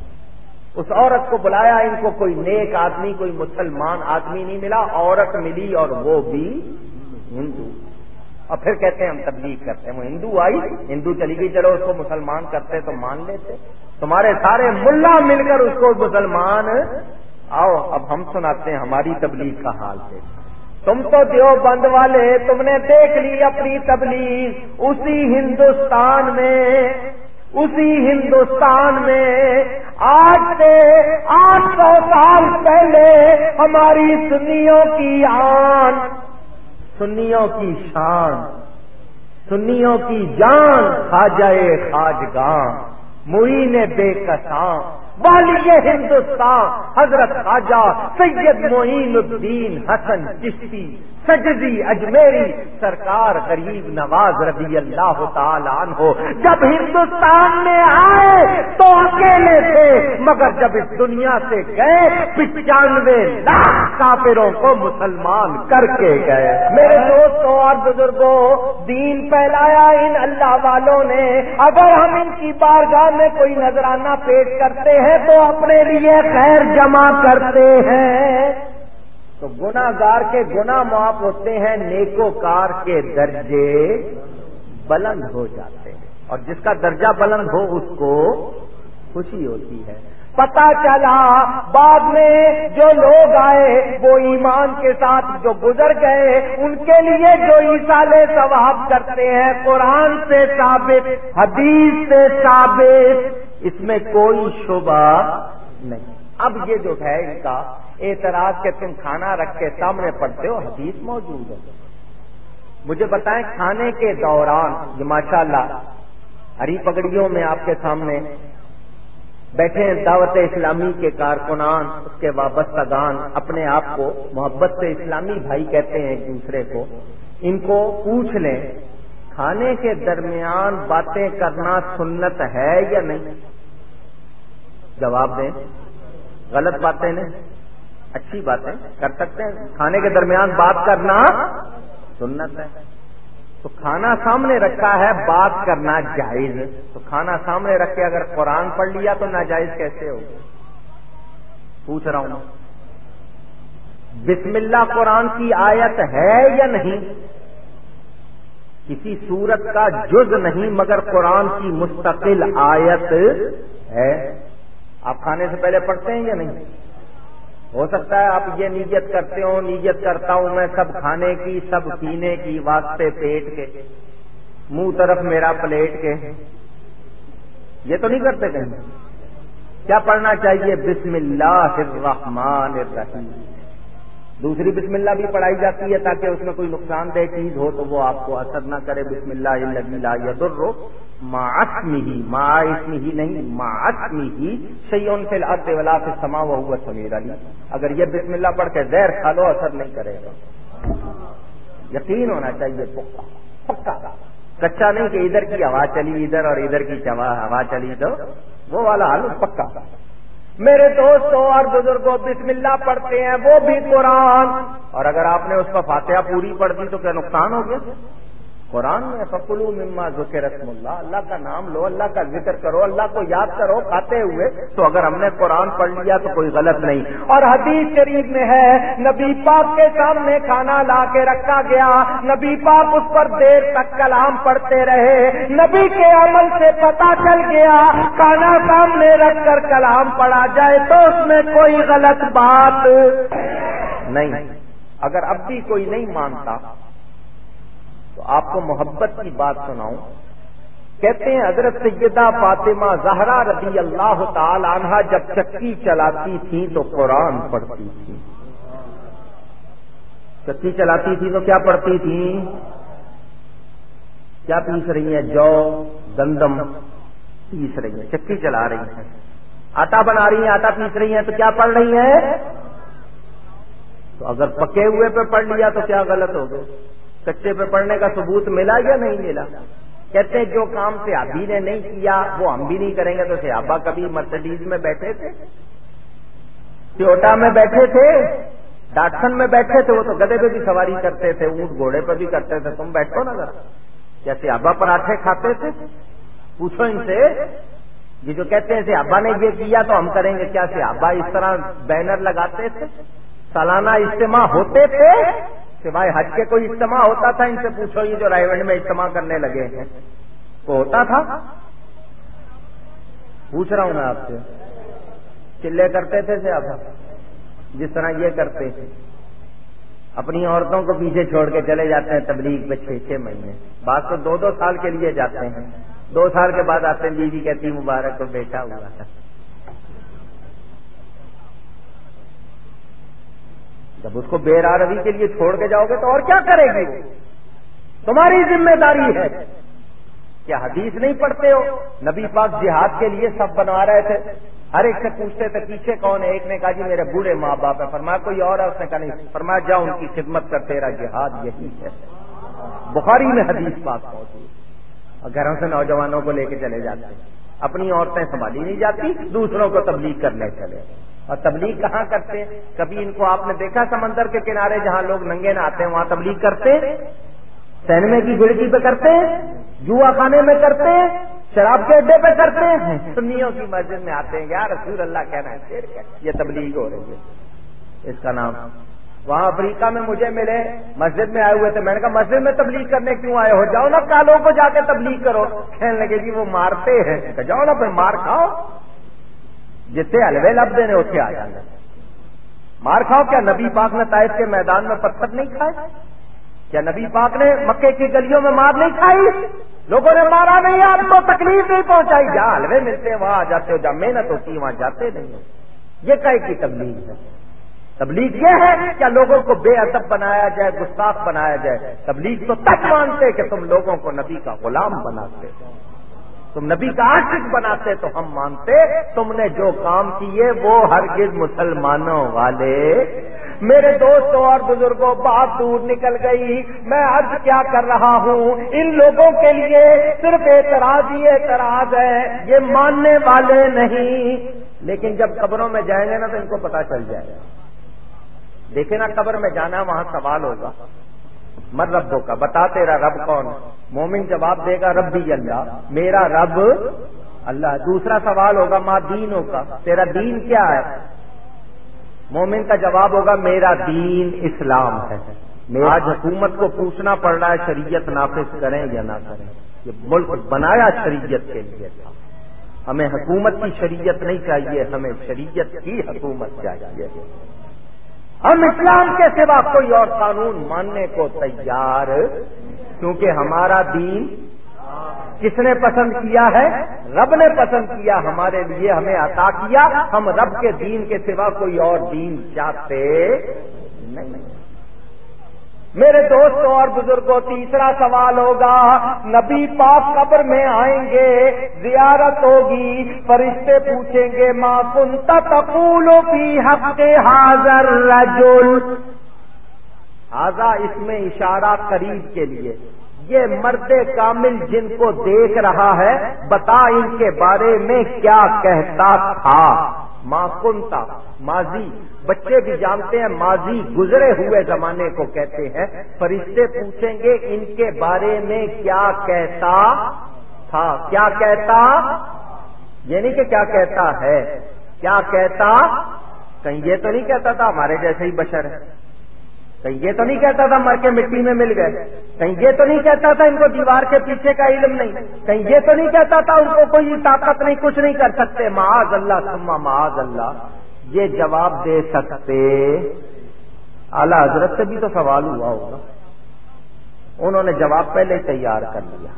اس عورت کو بلایا، ان کو کوئی نیک آدمی، کوئی مسلمان آدمی نہیں ملا۔ عورت ملی اور وہ بھی ہندو۔ اور پھر کہتے ہیں، ہم تبلیغ کرتے ہیں۔ وہ ہندو آئی، ہندو چلی گئی۔ چلو اس کو مسلمان کرتے تو مان لیتے۔ تمہارے سارے ملا مل کر اس کو مسلمان۔ آؤ، اب ہم سناتے ہیں ہماری تبلیغ کا حال سے تم تو دیو بند والے، تم نے دیکھ لی اپنی تبلیغ اسی ہندوستان میں، اسی ہندوستان میں۔ آج سے آٹھ سو سال پہلے ہماری سنیوں کی آن، سنیوں کی شان، سنیوں کی جان کھا جائے خاج مئی نے بے کساں۔ والی ہندوستان، حضرت خواجہ سید معین الدین حسن چشتی، سجدی اجمیری، سرکار غریب نواز رضی اللہ تعالیٰ عنہ۔ جب ہندوستان میں آئے تو اکیلے تھے، مگر جب اس دنیا سے گئے، پچانوے لاکھ کافروں کو مسلمان کر کے گئے۔ میرے دوستوں اور بزرگوں دین پھیلایا ان اللہ والوں نے۔ اگر ہم ان کی بارگاہ میں کوئی نذرانہ پیش کرتے ہیں تو اپنے لیے خیر جمع کرتے ہیں۔ تو گناگار کے گنا معاف ہوتے ہیں نیکو کار کے درجے بلند ہو جاتے ہیں۔ اور جس کا درجہ بلند ہو، اس کو خوشی ہوتی ہے۔ پتا چلا بعد میں جو لوگ آئے، وہ ایمان کے ساتھ جو گزر گئے، ان کے لیے جو عیسال ثواب کرتے ہیں، قرآن سے ثابت، حدیث سے ثابت۔ اس میں کوئی شبہ نہیں۔ اب یہ جو ہے ان کا اعتراض کہ تم کھانا رکھ کے سامنے پڑتے ہو، حدیث موجود ہے۔ مجھے بتائیں کھانے کے دوران، یہ ماشاء اللہ ہری پگڑیوں میں آپ کے سامنے بیٹھے ہیں دعوت اسلامی کے کارکنان، اس کے وابستگان، اپنے آپ کو محبت سے اسلامی بھائی کہتے ہیں ایک دوسرے کو، ان کو پوچھ لیں، کھانے کے درمیان باتیں کرنا سنت ہے یا نہیں؟ جواب دیں۔ غلط باتیں نہیں اچھی باتیں کر سکتے ہیں۔ کھانے کے درمیان بات کرنا سنت ہے۔ تو کھانا سامنے رکھا ہے، بات کرنا جائز۔ تو کھانا سامنے رکھ کے اگر قرآن پڑھ لیا تو ناجائز کیسے ہو پوچھ رہا ہوں بسم اللہ قرآن کی آیت ہے یا نہیں؟ کسی صورت کا جز نہیں مگر قرآن کی مستقل آیت ہے۔ آپ کھانے سے پہلے پڑھتے ہیں یا نہیں؟ ہو سکتا ہے آپ یہ نیت کرتے ہو نیت کرتا ہوں میں سب کھانے کی، سب پینے کی، واسطے پیٹ کے، منہ طرف میرا پلیٹ کے۔ یہ تو نہیں کرتے کہیں؟ کیا پڑھنا چاہیے؟ بسم اللہ الرحمن الرحیم۔ دوسری بسم اللہ بھی پڑھائی جاتی ہے تاکہ اس میں کوئی نقصان دہ چیز ہو تو وہ آپ کو اثر نہ کرے۔ بسم اللہ یدر معصمی ہی معصمی ہی نہیں معصمی ہی شیون سے الارض ولا سے سما ہوا ہوا سمیر علی اگر یہ بسم اللہ پڑھ کے زہر کھا لو، اثر نہیں کرے گا۔ یقین ہونا چاہیے، پکا پکا۔ کچا نہیں کہ ادھر کی ہوا چلی، ادھر اور ادھر کی ہوا چلی، تو وہ والا حال پکا۔ میرے دوستوں اور بزرگوں، بسم اللہ پڑھتے ہیں، وہ بھی قرآن۔ اور اگر آپ نے اس کا فاتحہ پوری پڑھ دی تو کیا نقصان ہو گیا؟ قرآن میں فکلو مما ذکر رسم اللہ اللہ کا نام لو، اللہ کا ذکر کرو، اللہ کو یاد کرو، کھاتے ہوئے تو اگر ہم نے قرآن پڑھ لیا تو کوئی غلط نہیں۔ اور حدیث شریف میں ہے، نبی پاک کے سامنے کھانا لا کے رکھا گیا، نبی پاک اس پر دیر تک کلام پڑھتے رہے، نبی کے عمل سے پتا چل گیا، کھانا سامنے رکھ کر کلام پڑھا جائے تو اس میں کوئی غلط بات نہیں۔ اگر اب بھی کوئی نہیں مانتا تو آپ کو محبت کی بات سناؤں۔ کہتے ہیں حضرت سیدہ فاطمہ زہرا رضی اللہ تعالی عنہ جب چکی چلاتی تھی تو قرآن پڑھتی تھی۔ چکی چلاتی تھی تو کیا پڑھتی تھی؟ کیا پیس رہی ہیں؟ جو گندم پیس رہی ہیں، چکی چلا رہی ہیں۔ آٹا بنا رہی ہیں، آٹا پیس رہی ہیں، تو کیا پڑھ رہی ہیں؟ تو اگر پکے ہوئے پہ پڑھ لیا تو کیا غلط ہو گئے؟ کچے پہ پڑھنے کا ثبوت ملا یا نہیں ملا؟ کہتے ہیں جو کام سے ابھی نے نہیں کیا، وہ ہم بھی نہیں کریں گے تو صحابہ کبھی مرسڈیز میں بیٹھے تھے؟ ٹیوٹا میں بیٹھے تھے؟ ڈاکسن میں بیٹھے تھے؟ وہ تو گدے پہ بھی سواری کرتے تھے، اونٹ گھوڑے پہ بھی کرتے تھے۔ تم بیٹھو نا ذرا۔ کیا صحابہ پراٹھے کھاتے تھے؟ پوچھو ان سے۔ یہ جو کہتے ہیں صحابہ نے یہ کیا تو ہم کریں گے۔ کیا صحابہ اس طرح بینر لگاتے تھے؟ سالانہ اجتماع ہوتے تھے؟ سوائے حج کے کوئی اجتماع ہوتا تھا، ان سے پوچھو، یہ جو رائے میں اجتماع کرنے لگے ہیں، وہ ہوتا تھا؟ پوچھ رہا ہوں میں آپ سے، چلے کرتے تھے سے آپ جس طرح یہ کرتے تھے۔ اپنی عورتوں کو پیچھے چھوڑ کے چلے جاتے ہیں تبلیغ پہ چھ چھ مہینے۔ بعد تو دو دو سال کے لیے جاتے ہیں۔ دو سال کے بعد آتے ہیں، بیوی کہتی مبارک کو بیٹا ہوا تھا۔ جب اس کو بے روی کے لیے چھوڑ کے جاؤ گے تو اور کیا کرے گی تمہاری ذمہ داری ہے کیا حدیث نہیں پڑھتے ہو۔ نبی پاک جہاد کے لیے سب بنا رہے تھے۔ ہر ایک سے پوچھتے تھے، پیچھے کون ہے؟ ایک نے کہا جی میرے بوڑھے ماں باپ ہے فرمایا، کوئی اور ہے؟ اس نے کہا، نہیں۔ فرمایا، جاؤ، ان کی خدمت کر، تیرا جہاد یہی ہے۔ بخاری میں حدیث پاک اور گھروں سے نوجوانوں کو لے کے چلے جاتے اپنی عورتیں سنبھالی نہیں جاتی، دوسروں کو تبلیغ کرنے چلے۔ اور تبلیغ کہاں کرتے؟ کبھی ان کو آپ نے دیکھا سمندر کے کنارے جہاں لوگ ننگے نہ آتے ہیں، وہاں تبلیغ کرتے؟ سینمے کی گڑکی پہ کرتے؟ جوا خانے میں کرتے؟ شراب کے اڈے پہ کرتے؟ ہیں سنیوں کی مسجد میں آتے ہیں یار رسول اللہ کہنا ہے یہ تبلیغ ہو رہی ہے۔ اس کا نام۔ وہاں افریقہ میں مجھے ملے، مسجد میں آئے ہوئے تھے۔ میں نے کہا، مسجد میں تبلیغ کرنے کیوں آئے ہو؟ جاؤ نا، کالوں کو جا کے تبلیغ کرو۔ کہنے لگے جی وہ مارتے ہیں۔ جاؤ نا، پھر مار کھاؤ۔ جتنے حلوے لب دینے اتنے آ جانا مار کھاؤ، کیا نبی پاک نے تائف کے میدان میں پتھر نہیں کھائے؟ کیا نبی پاک نے مکے کی گلیوں میں مار نہیں کھائی؟ لوگوں نے مارا نہیں، آپ کو تکلیف نہیں پہنچائی۔ جہاں حلوے ملتے ہیں، وہاں آ جاتے ہو۔ جہاں محنت ہوتی ہے، وہاں جاتے نہیں ہو۔ یہ کئی کی تبلیغ ہے؟ تبلیغ یہ ہے کیا لوگوں کو بے ادب بنایا جائے، گستاخ بنایا جائے؟ تبلیغ تو تک مانتے کہ تم لوگوں کو نبی کا غلام بناتے تم نبی کا عاشق بناتے تو ہم مانتے، تم نے جو کام کیے وہ ہرگز مسلمانوں والے۔ میرے دوستوں اور بزرگوں، بات دور نکل گئی۔ میں عرض کیا کر رہا ہوں، ان لوگوں کے لیے صرف اعتراض ہی اعتراض ہے، یہ ماننے والے نہیں۔ لیکن جب قبروں میں جائیں گے نا تو ان کو پتا چل جائے گا۔ دیکھیں نا قبر میں جانا وہاں سوال ہوگا۔ مر ربوں کا، بتا تیرا رب کون؟ مومن جواب دے گا رب بھی اللہ۔ میرا رب اللہ۔ دوسرا سوال ہوگا، ماں دینوں کا۔ تیرا دین کیا ہے؟ مومن کا جواب ہوگا، میرا دین اسلام ہے۔ آج حکومت کو پوچھنا پڑ رہا ہے، شریعت نافذ کریں یا نہ کریں؟ یہ ملک بنایا شریعت کے لیے تھا۔ ہمیں حکومت کی شریعت نہیں چاہیے، ہمیں شریعت کی حکومت چاہیے۔ ہم اسلام کے سوا کوئی اور قانون ماننے کو تیار؟ کیونکہ ہمارا دین کس نے پسند کیا ہے؟ رب نے پسند کیا، ہمارے لیے ہمیں عطا کیا۔ ہم رب کے دین کے سوا کوئی اور دین چاہتے نہیں۔ میرے دوستوں اور بزرگوں، تیسرا سوال ہوگا، نبی پاک قبر میں آئیں گے، زیارت ہوگی، فرشتے پوچھیں گے ماں کنتا تقولو کی حق حاضر رجل حاضر اس میں اشارہ قریب کے لیے۔ یہ مرد کامل جن کو دیکھ رہا ہے، بتا ان کے بارے میں کیا کہتا تھا۔ ماں کنتا ماضی۔ بچے بھی جانتے ہیں ماضی گزرے ہوئے زمانے کو کہتے ہیں۔ فرشتے پوچھیں گے ان کے بارے میں کیا کہتا تھا؟ کیا کہتا؟ یعنی کہ کیا کہتا ہے؟ کیا کہتا؟ کہیں یہ تو نہیں کہتا تھا، ہمارے جیسے ہی بشر ہے کہیں یہ تو نہیں کہتا تھا مر کے مٹی میں مل گئے، کہیں یہ تو نہیں کہتا تھا ان کو دیوار کے پیچھے کا علم نہیں، کہیں یہ تو نہیں کہتا تھا ان کو کوئی طاقت نہیں، کچھ نہیں کر سکتے۔ معاذ اللہ سما معاذ اللہ۔ یہ جواب دے سکتے۔ اعلی حضرت سے بھی تو سوال ہوا ہوگا۔ انہوں نے جواب پہلے تیار کر لیا۔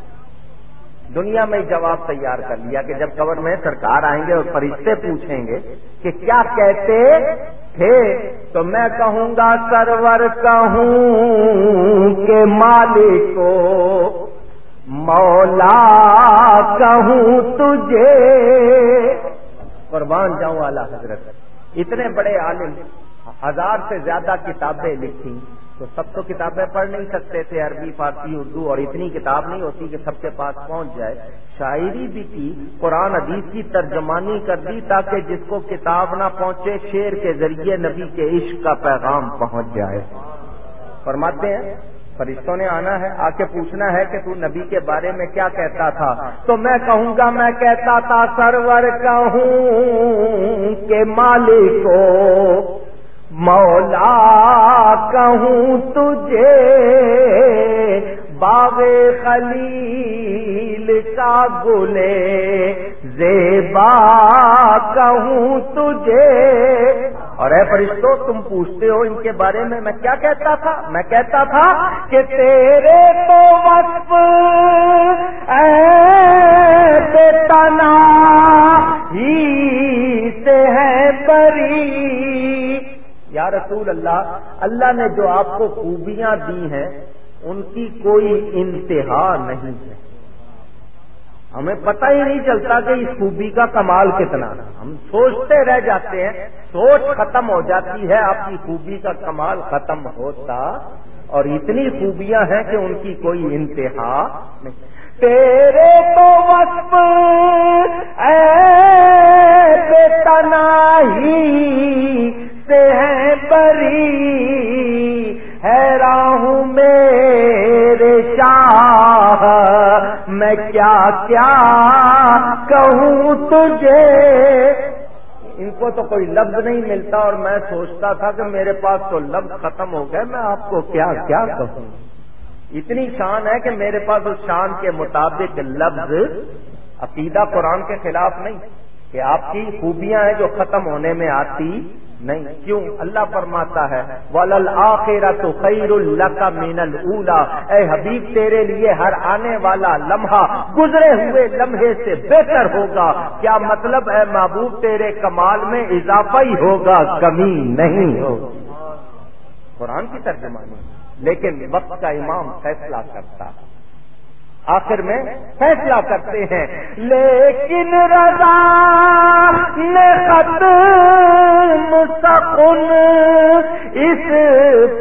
دنیا میں جواب تیار کر لیا کہ جب کور میں سرکار آئیں گے اور فرشتے پوچھیں گے کہ کیا کہتے تھے تو میں کہوں گا سرور کہوں کہ مالک کو مولا کہوں تجھے۔ قربان جاؤں والا حضرت، اتنے بڑے عالم، ہزار سے زیادہ کتابیں لکھی تو سب تو کتابیں پڑھ نہیں سکتے تھے، عربی، فارسی، اردو، اور اتنی کتاب نہیں ہوتی کہ سب کے پاس پہنچ جائے۔ شاعری بھی کی، قرآن حدیث کی ترجمانی کر دی تاکہ جس کو کتاب نہ پہنچے شیر کے ذریعے نبی کے عشق کا پیغام پہنچ جائے۔ فرماتے ہیں، فرشتوں نے آنا ہے، آ کے پوچھنا ہے کہ تو نبی کے بارے میں کیا کہتا تھا۔ تو میں کہوں گا، میں کہتا تھا، سرور کہوں کہ مالک مولا کہوں تجھے، باغ خلیل کا گلے۔ زیبا کہوں تجھے۔ اور اے فرشتو، تم پوچھتے ہو ان کے بارے میں میں کیا کہتا تھا؟ میں کہتا تھا کہ تیرے تو وقف اے تنا ہی سے ہے بری۔ یا رسول اللہ اللہ نے جو آپ کو خوبیاں دی ہیں، ان کی کوئی انتہا نہیں ہے۔ ہمیں پتہ ہی نہیں چلتا کہ اس خوبی کا کمال کتنا ہم سوچتے رہ جاتے ہیں، سوچ ختم ہو جاتی ہے، آپ کی خوبی کا کمال ختم ہوتا اور اتنی خوبیاں ہیں کہ ان کی کوئی انتہا نہیں۔ تیرے تو وقت اے تناہی سے ہیں بری ہوں میرے شاہ میں کیا کیا کہوں تجھے؟ ان کو تو کوئی لفظ نہیں ملتا اور میں سوچتا تھا کہ میرے پاس تو لفظ ختم ہو گئے، میں آپ کو کیا کیا کہوں؟ اتنی شان ہے کہ میرے پاس اس شان کے مطابق لفظ عقیدہ قرآن کے خلاف نہیں، کہ آپ کی خوبیاں ہیں جو ختم ہونے میں آتی نہیں، کیوں اللہ فرماتا ہے، ولل آخرا تو خیر اللہ کا مین اللہ اے حبیب، تیرے لیے ہر آنے والا لمحہ گزرے ہوئے لمحے سے بہتر ہوگا۔ کیا مطلب ہے محبوب، تیرے کمال میں اضافہ ہی ہوگا، کمی نہیں ہوگی۔ قرآن کی ترجمانی، لیکن وقت کا امام فیصلہ کرتا۔ ہے آخر میں فیصلہ کرتے ہیں۔ لیکن رضا نے خط مستقل اس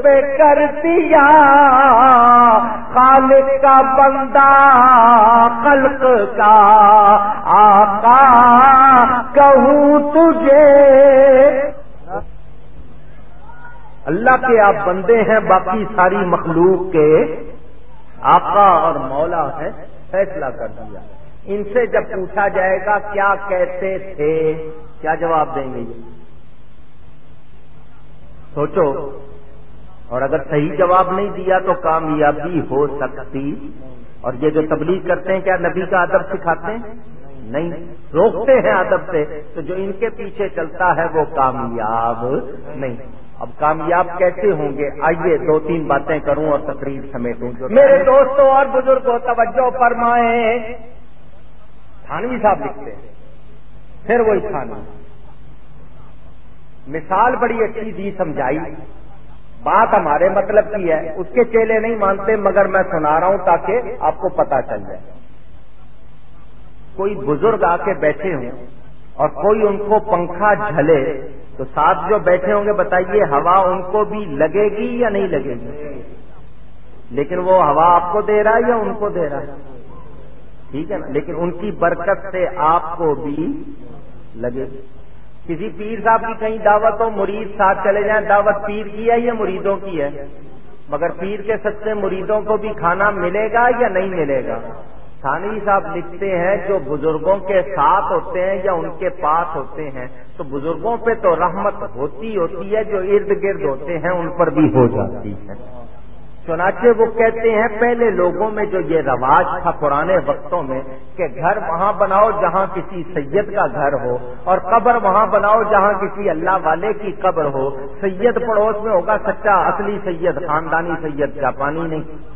پہ کر دیا۔ خالق کا بندہ خلق کا آقا، کہوں تجھے؟ اللہ کے آپ بندے ہیں، باقی ساری مخلوق کے آقا اور مولا ہے، فیصلہ کر دیا۔ ان سے جب پوچھا جائے گا، کیا کہتے تھے؟ کیا جواب دیں گے؟ یہ سوچو، اور اگر صحیح جواب نہیں دیا تو کامیابی ہو سکتی۔ اور یہ جو تبلیغ کرتے ہیں، کیا نبی کا ادب سکھاتے ہیں؟ نہیں۔ روکتے ہیں ادب سے، تو جو ان کے پیچھے چلتا ہے، وہ کامیاب نہیں۔ اب کامیاب کیسے ہوں گے؟ آئیے دو تین باتیں کروں اور تقریر سمیٹوں میرے دوستوں اور بزرگوں توجہ فرمائیں۔ تھانوی صاحب لکھتے ہیں۔ پھر وہی تھانوی۔ مثال بڑی اچھی دی سمجھائی۔ بات ہمارے مطلب کی ہے۔ اس کے چیلے نہیں مانتے مگر میں سنا رہا ہوں تاکہ آپ کو پتا چل جائے۔ کوئی بزرگ آ کے بیٹھے ہوں اور کوئی ان کو پنکھا جھلے تو ساتھ جو بیٹھے ہوں گے بتائیے ہوا ان کو بھی لگے گی یا نہیں لگے گی؟ لیکن وہ ہوا آپ کو دے رہا ہے یا ان کو دے رہا ہے؟ ٹھیک ہے نا؟ لیکن ان کی برکت سے آپ کو بھی لگے گی۔ کسی پیر صاحب کی کہیں دعوت ہو، مرید ساتھ چلے جائیں، دعوت پیر کی ہے یا مریدوں کی ہے؟ مگر پیر کے سچے مریدوں کو بھی کھانا ملے گا یا نہیں ملے گا؟ تھانوی صاحب لکھتے ہیں جو بزرگوں کے ساتھ ہوتے ہیں یا ان کے پاس ہوتے ہیں، تو بزرگوں پہ تو رحمت ہوتی ہوتی ہے، جو ارد گرد ہوتے ہیں ان پر بھی ہو جاتی ہے۔ چنانچہ وہ کہتے ہیں، پہلے لوگوں میں جو یہ رواج تھا پرانے وقتوں میں، کہ گھر وہاں بناؤ جہاں کسی سید کا گھر ہو، اور قبر وہاں بناؤ جہاں کسی اللہ والے کی قبر ہو۔ سید پڑوس میں ہوگا سچا اصلی سید، خاندانی سید، جاپانی نہیں۔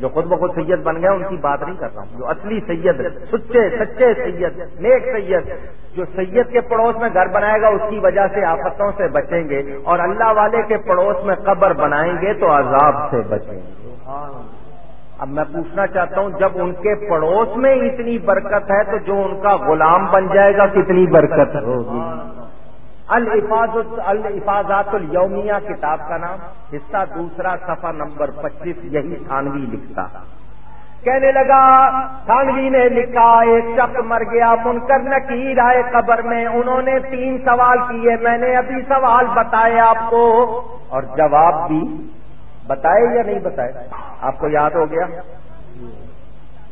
جو خود بخود سید بن گیا ان کی بات نہیں کر رہا ہوں۔ جو اصلی سید، سچے سچے سید، نیک سید، جو سید کے پڑوس میں گھر بنائے گا، اس کی وجہ سے آفتوں سے بچیں گے، اور اللہ والے کے پڑوس میں قبر بنائیں گے، تو عذاب سے بچیں گے۔ اب میں پوچھنا چاہتا ہوں، جب ان کے پڑوس میں اتنی برکت ہے، تو جو ان کا غلام بن جائے گا، کتنی برکت ہوگی؟ الفاظات الومیہ کتاب کا نام، حصہ دوسرا، صفحہ نمبر پچیس، یہی تھانوی لکھتا۔ کہنے لگا تھانوی نے لکھا، ایک شخص مر گیا، منکر نکیر آئے قبر میں، انہوں نے تین سوال کیے، میں نے ابھی سوال بتائے آپ کو۔ اور جواب بھی بتائے یا نہیں بتائے؟ آپ کو یاد ہو گیا؟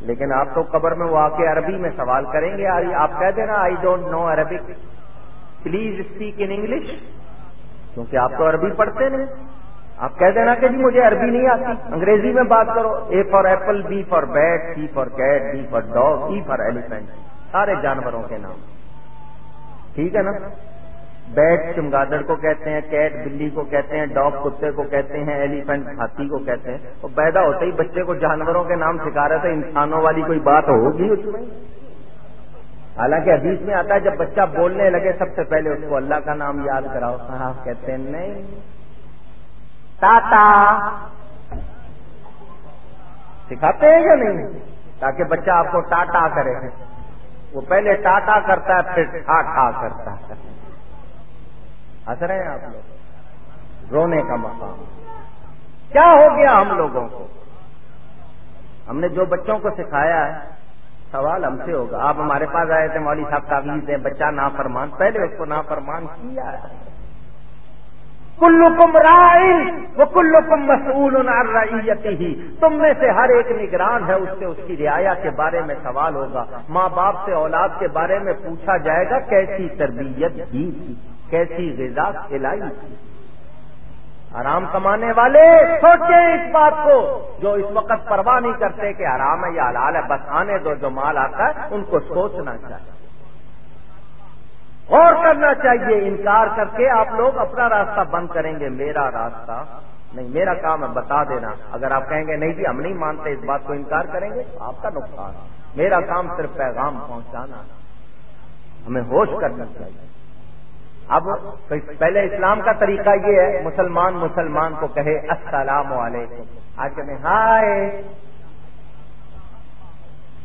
لیکن آپ تو قبر میں وہ آ کے عربی میں سوال کریں گے آپ کہہ دینا I don't know Arabic please speak in English کیونکہ آپ تو عربی پڑھتے نہیں. آپ کہہ دینا کہ جی مجھے عربی نہیں آتی. انگریزی میں بات کرو. A for apple B for bat C for cat B for dog E for elephant سارے جانوروں کے نام. ٹھیک ہے نا؟ بیٹ چمگادڑ کو کہتے ہیں کیٹ بلی کو کہتے ہیں ڈاگ کتے کو کہتے ہیں ایلیفینٹ ہاتھی کو کہتے ہیں. وہ پیدا ہوتے ہی بچے کو جانوروں کے نام سکھا رہے تھے. انسانوں والی کوئی بات ہوگی اس میں؟ حالانکہ حدیث میں آتا ہے جب بچہ بولنے لگے سب سے پہلے اس کو اللہ کا نام یاد کراؤ ہاں کہتے ہیں، نہیں۔ تاتا۔ سکھاتے ہیں یا نہیں؟ تاکہ بچہ آپ کو ٹاٹا کرے۔ وہ پہلے ٹاٹا کرتا ہے، پھر ٹھا ٹھا کرتا ہے۔ ہنس رہے ہیں آپ لوگ؟ رونے کا مقام۔ کیا ہو گیا ہم لوگوں کو؟ ہم نے جو بچوں کو سکھایا ہے سوال ہم سے ہوگا۔ آپ ہمارے پاس آئے تھے، مولوی صاحب تعویذ دیں بچہ نا فرمان پہلے اس کو نا فرمان کیا کلو کم رائے وہ کلو کم مسول ہی تم میں سے ہر ایک نگران ہے، اس سے اس کی رعایا کے بارے میں سوال ہوگا۔ ماں باپ سے اولاد کے بارے میں پوچھا جائے گا، کیسی تربیت دی تھی؟ کیسی غذا کھلائی تھی؟ آرام کمانے والے سوچیں اس بات کو، جو اس وقت پرواہ نہیں کرتے کہ آرام ہے یا حلال ہے، بس آنے دو جو مال آتا ہے، ان کو سوچنا چاہیے۔ غور کرنا چاہیے، انکار کر کے آپ لوگ اپنا راستہ بند کریں گے۔ میرا راستہ نہیں، میرا کام ہے بتا دینا۔ اگر آپ کہیں گے نہیں جی ہم نہیں مانتے اس بات کو انکار کریں گے، آپ کا نقصان۔ میرا کام صرف پیغام پہنچانا ہمیں ہوش کرنا چاہیے۔ اب پہلے اسلام کا طریقہ یہ ہے، مسلمان مسلمان کو کہے، السلام علیکم۔ آج کہتے ہائے!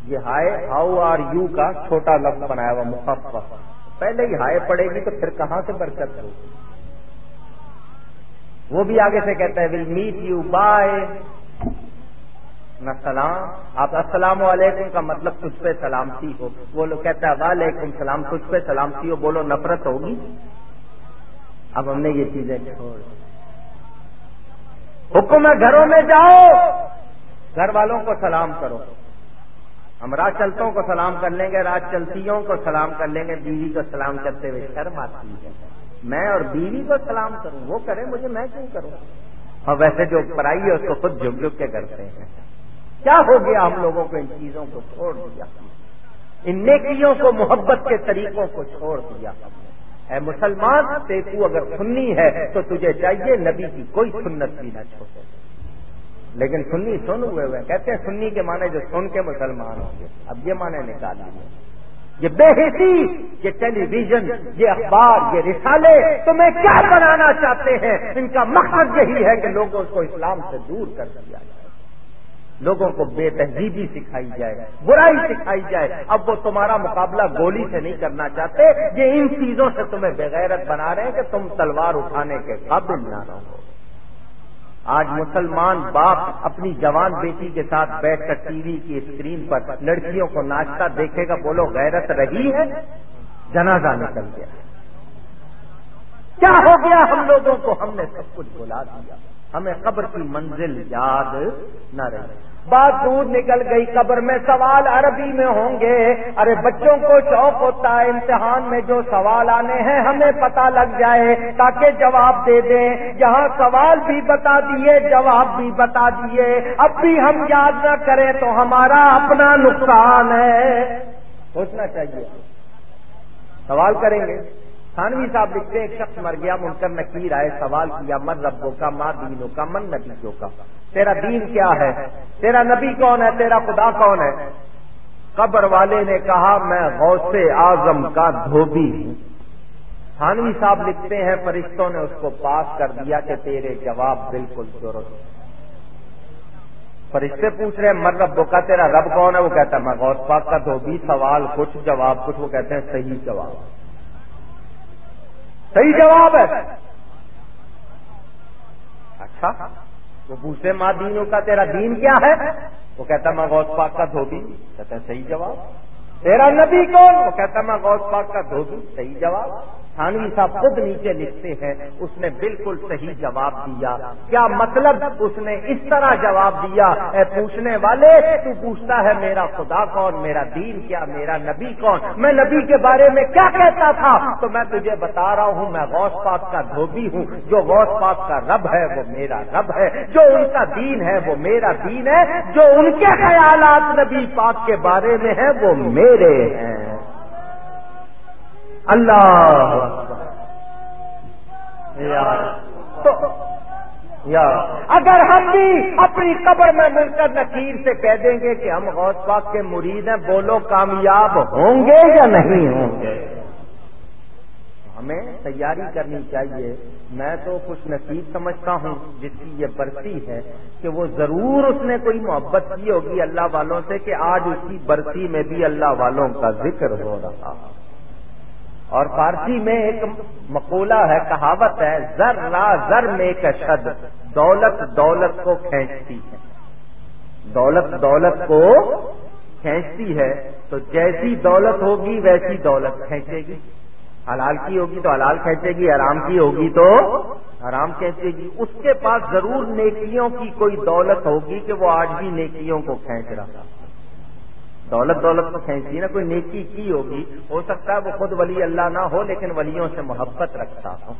یہ ہائے، ہاؤ آر یو کا چھوٹا لفظ بنایا ہوا مخفف پہلے ہی ہائے پڑے گی تو پھر کہاں سے برکت ہوگی؟ وہ بھی آگے سے کہتا ہے ول میٹ یو بائے سلام، آپ السلام علیکم کا مطلب تجھ پہ سلامتی ہو۔ وہ لوگ کہتا ہے وعلیکم سلام، تجھ پہ سلامتی ہو، بولو نفرت ہوگی۔ اب ہم نے یہ چیزیں چھوڑ حکم ہے گھروں میں جاؤ، گھر والوں کو سلام کرو۔ ہم راج چلتوں کو سلام کر لیں گے، راج چلتیوں کو سلام کر لیں گے، بیوی کو سلام کرتے ہوئے شرم آتی ہے۔ میں اور بیوی کو سلام کروں، وہ کرے مجھے، میں کیوں کروں؟ اور ویسے جو پڑھائی ہے اس کو خود جھک جھک کے کرتے ہیں۔ کیا ہو گیا ہم لوگوں کو ان چیزوں کو چھوڑ دیا؟ ان نیکیوں کو، محبت کے طریقوں کو چھوڑ دیا اے مسلمان تیکو اگر سننی ہے تو تجھے چاہیے نبی کی کوئی سنت بھی نہ چھوڑے۔ لیکن سنی سن ہوئے ہوئے، کہتے ہیں سنی کے معنی جو سن کے مسلمان ہوں گے۔ اب یہ معنی نکال لیے یہ بے حسی یہ ٹیلی ویژن، یہ اخبار، یہ رسالے تمہیں کیا بنانا چاہتے ہیں؟ ان کا مقصد یہی ہے کہ لوگوں کو اسلام سے دور کر دیا جائے۔ لوگوں کو بے تہذیبی سکھائی جائے، برائی سکھائی جائے۔ اب وہ تمہارا مقابلہ گولی سے نہیں کرنا چاہتے، یہ ان چیزوں سے تمہیں بغیرت بنا رہے ہیں کہ تم تلوار اٹھانے کے قابل نہ رہو۔ آج مسلمان باپ اپنی جوان بیٹی کے ساتھ بیٹھ کر ٹی وی کی اسکرین پر لڑکیوں کو ناشتہ دیکھے گا، بولو غیرت رہی ہے؟ جنازہ نکل گیا۔ کیا ہو گیا ہم لوگوں کو؟ ہم نے سب کچھ بلا دیا۔ ہمیں قبر کی منزل یاد نہ رہی۔ بات دور نکل گئی، قبر میں سوال عربی میں ہوں گے۔ ارے بچوں کو شوق ہوتا ہے امتحان میں جو سوال آنے ہیں، ہمیں پتا لگ جائے تاکہ جواب دے دیں۔ جہاں سوال بھی بتا دیے، جواب بھی بتا دیے۔ اب بھی ہم یاد نہ کریں تو ہمارا اپنا نقصان ہے۔ سوچنا چاہیے۔ سوال کریں گے۔ تھانوی صاحب لکھتے ایک شخص مر گیا، منکر نکیر آئے، سوال کیا من ربوں کا، ماں دینوں کا، من نبیوں کا۔ تیرا دین کیا ہے؟ تیرا نبی کون ہے؟ تیرا خدا کون ہے؟ قبر والے نے کہا، میں غوث اعظم کا دھوبی ہوں۔ تھانوی صاحب لکھتے ہیں، فرشتوں نے اس کو پاس کر دیا کہ تیرے جواب بالکل درست فرشتے پوچھ رہے ہیں، مر ربوں کا تیرا رب کون ہے؟ وہ کہتا ہے، میں غوث پاک کا دھوبی۔ سوال، کچھ جواب، کچھ وہ کہتے ہیں، صحیح جواب۔ صحیح جواب ہے۔ اچھا۔ وہ پوچھتے ماں دینوں کا تیرا دین کیا ہے؟ وہ کہتا میں غوث پاک کا دھوبی۔ کہتا ہے، صحیح جواب۔ تیرا نبی کون؟ وہ کہتا میں غوث پاک کا دھوبی۔ صحیح جواب۔ تھانوی صاحب خود نیچے لکھتے ہیں، اس نے بالکل صحیح جواب دیا۔ کیا مطلب اس نے اس طرح جواب دیا؟ اے پوچھنے والے، تو پوچھتا ہے، میرا خدا کون؟ میرا دین کیا؟ میرا نبی کون؟ میں نبی کے بارے میں کیا کہتا تھا؟ تو میں تجھے بتا رہا ہوں، میں غوث پاک کا دھوبی ہوں۔ جو غوث پاک کا رب ہے، وہ میرا رب ہے۔ جو ان کا دین ہے، وہ میرا دین ہے۔ جو ان کے خیالات نبی پاک کے بارے میں ہیں، وہ میرے ہیں۔ اللہ یا اگر ہم بھی اپنی قبر میں مل کر نکیر سے کہہ دیں گے کہ ہم غوث پاک کے مرید ہیں بولو کامیاب ہوں گے یا نہیں ہوں گے؟ ہمیں تیاری کرنی چاہیے۔ میں تو کچھ نصیب سمجھتا ہوں جس کی یہ برسی ہے کہ وہ ضرور اس نے کوئی محبت کی ہوگی اللہ والوں سے کہ آج اس کی برسی میں بھی اللہ والوں کا ذکر ہو رہا۔ اور فارسی میں ایک مقولہ ہے، کہاوت ہے، زر را زر میں کشد دولت دولت کو کھینچتی ہے۔ دولت دولت کو کھینچتی ہے، تو جیسی دولت ہوگی، ویسی دولت کھینچے گی۔ حلال کی ہوگی تو حلال کھینچے گی آرام کی ہوگی تو آرام کھینچے گی۔ اس کے پاس ضرور نیکیوں کی کوئی دولت ہوگی کہ وہ آج بھی نیکیوں کو کھینچ رہا۔ دولت دولت تو کھینچی نا، کوئی نیکی کی ہوگی؟ ہو سکتا ہے وہ خود ولی اللہ نہ ہو، لیکن ولیوں سے محبت رکھتا ہو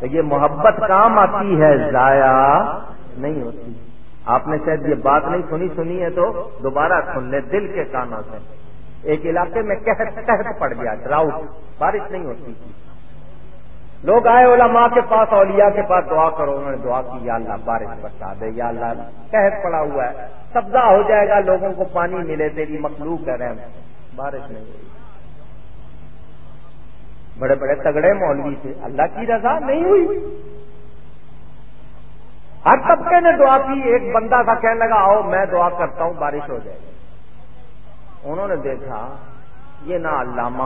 تو یہ محبت کام آتی ہے، ضائع نہیں ہوتی۔ آپ نے شاید یہ بات نہیں سنی سنی ہے تو دوبارہ سن لے دل کے کانوں سے۔ ایک علاقے میں قحط پڑ گیا ڈراؤٹ بارش نہیں ہوتی۔ تھی لوگ آئے علماء کے پاس، اولیاء کے پاس، دعا کرو، انہوں نے دعا کی، یا اللہ بارش برسا دے، یا اللہ قحط پڑا ہوا ہے۔ سبزہ ہو جائے گا، لوگوں کو پانی ملے، تیری مخلوق ہے رحم۔ بارش نہیں ہوئی۔ بڑے بڑے تگڑے مولوی تھے۔ اللہ کی رضا نہیں ہوئی۔ ہر طبقے نے دعا کی، ایک بندہ تھا، کہنے لگا، آؤ، میں دعا کرتا ہوں، بارش ہو جائے گی۔ انہوں نے دیکھا، یہ نہ علامہ،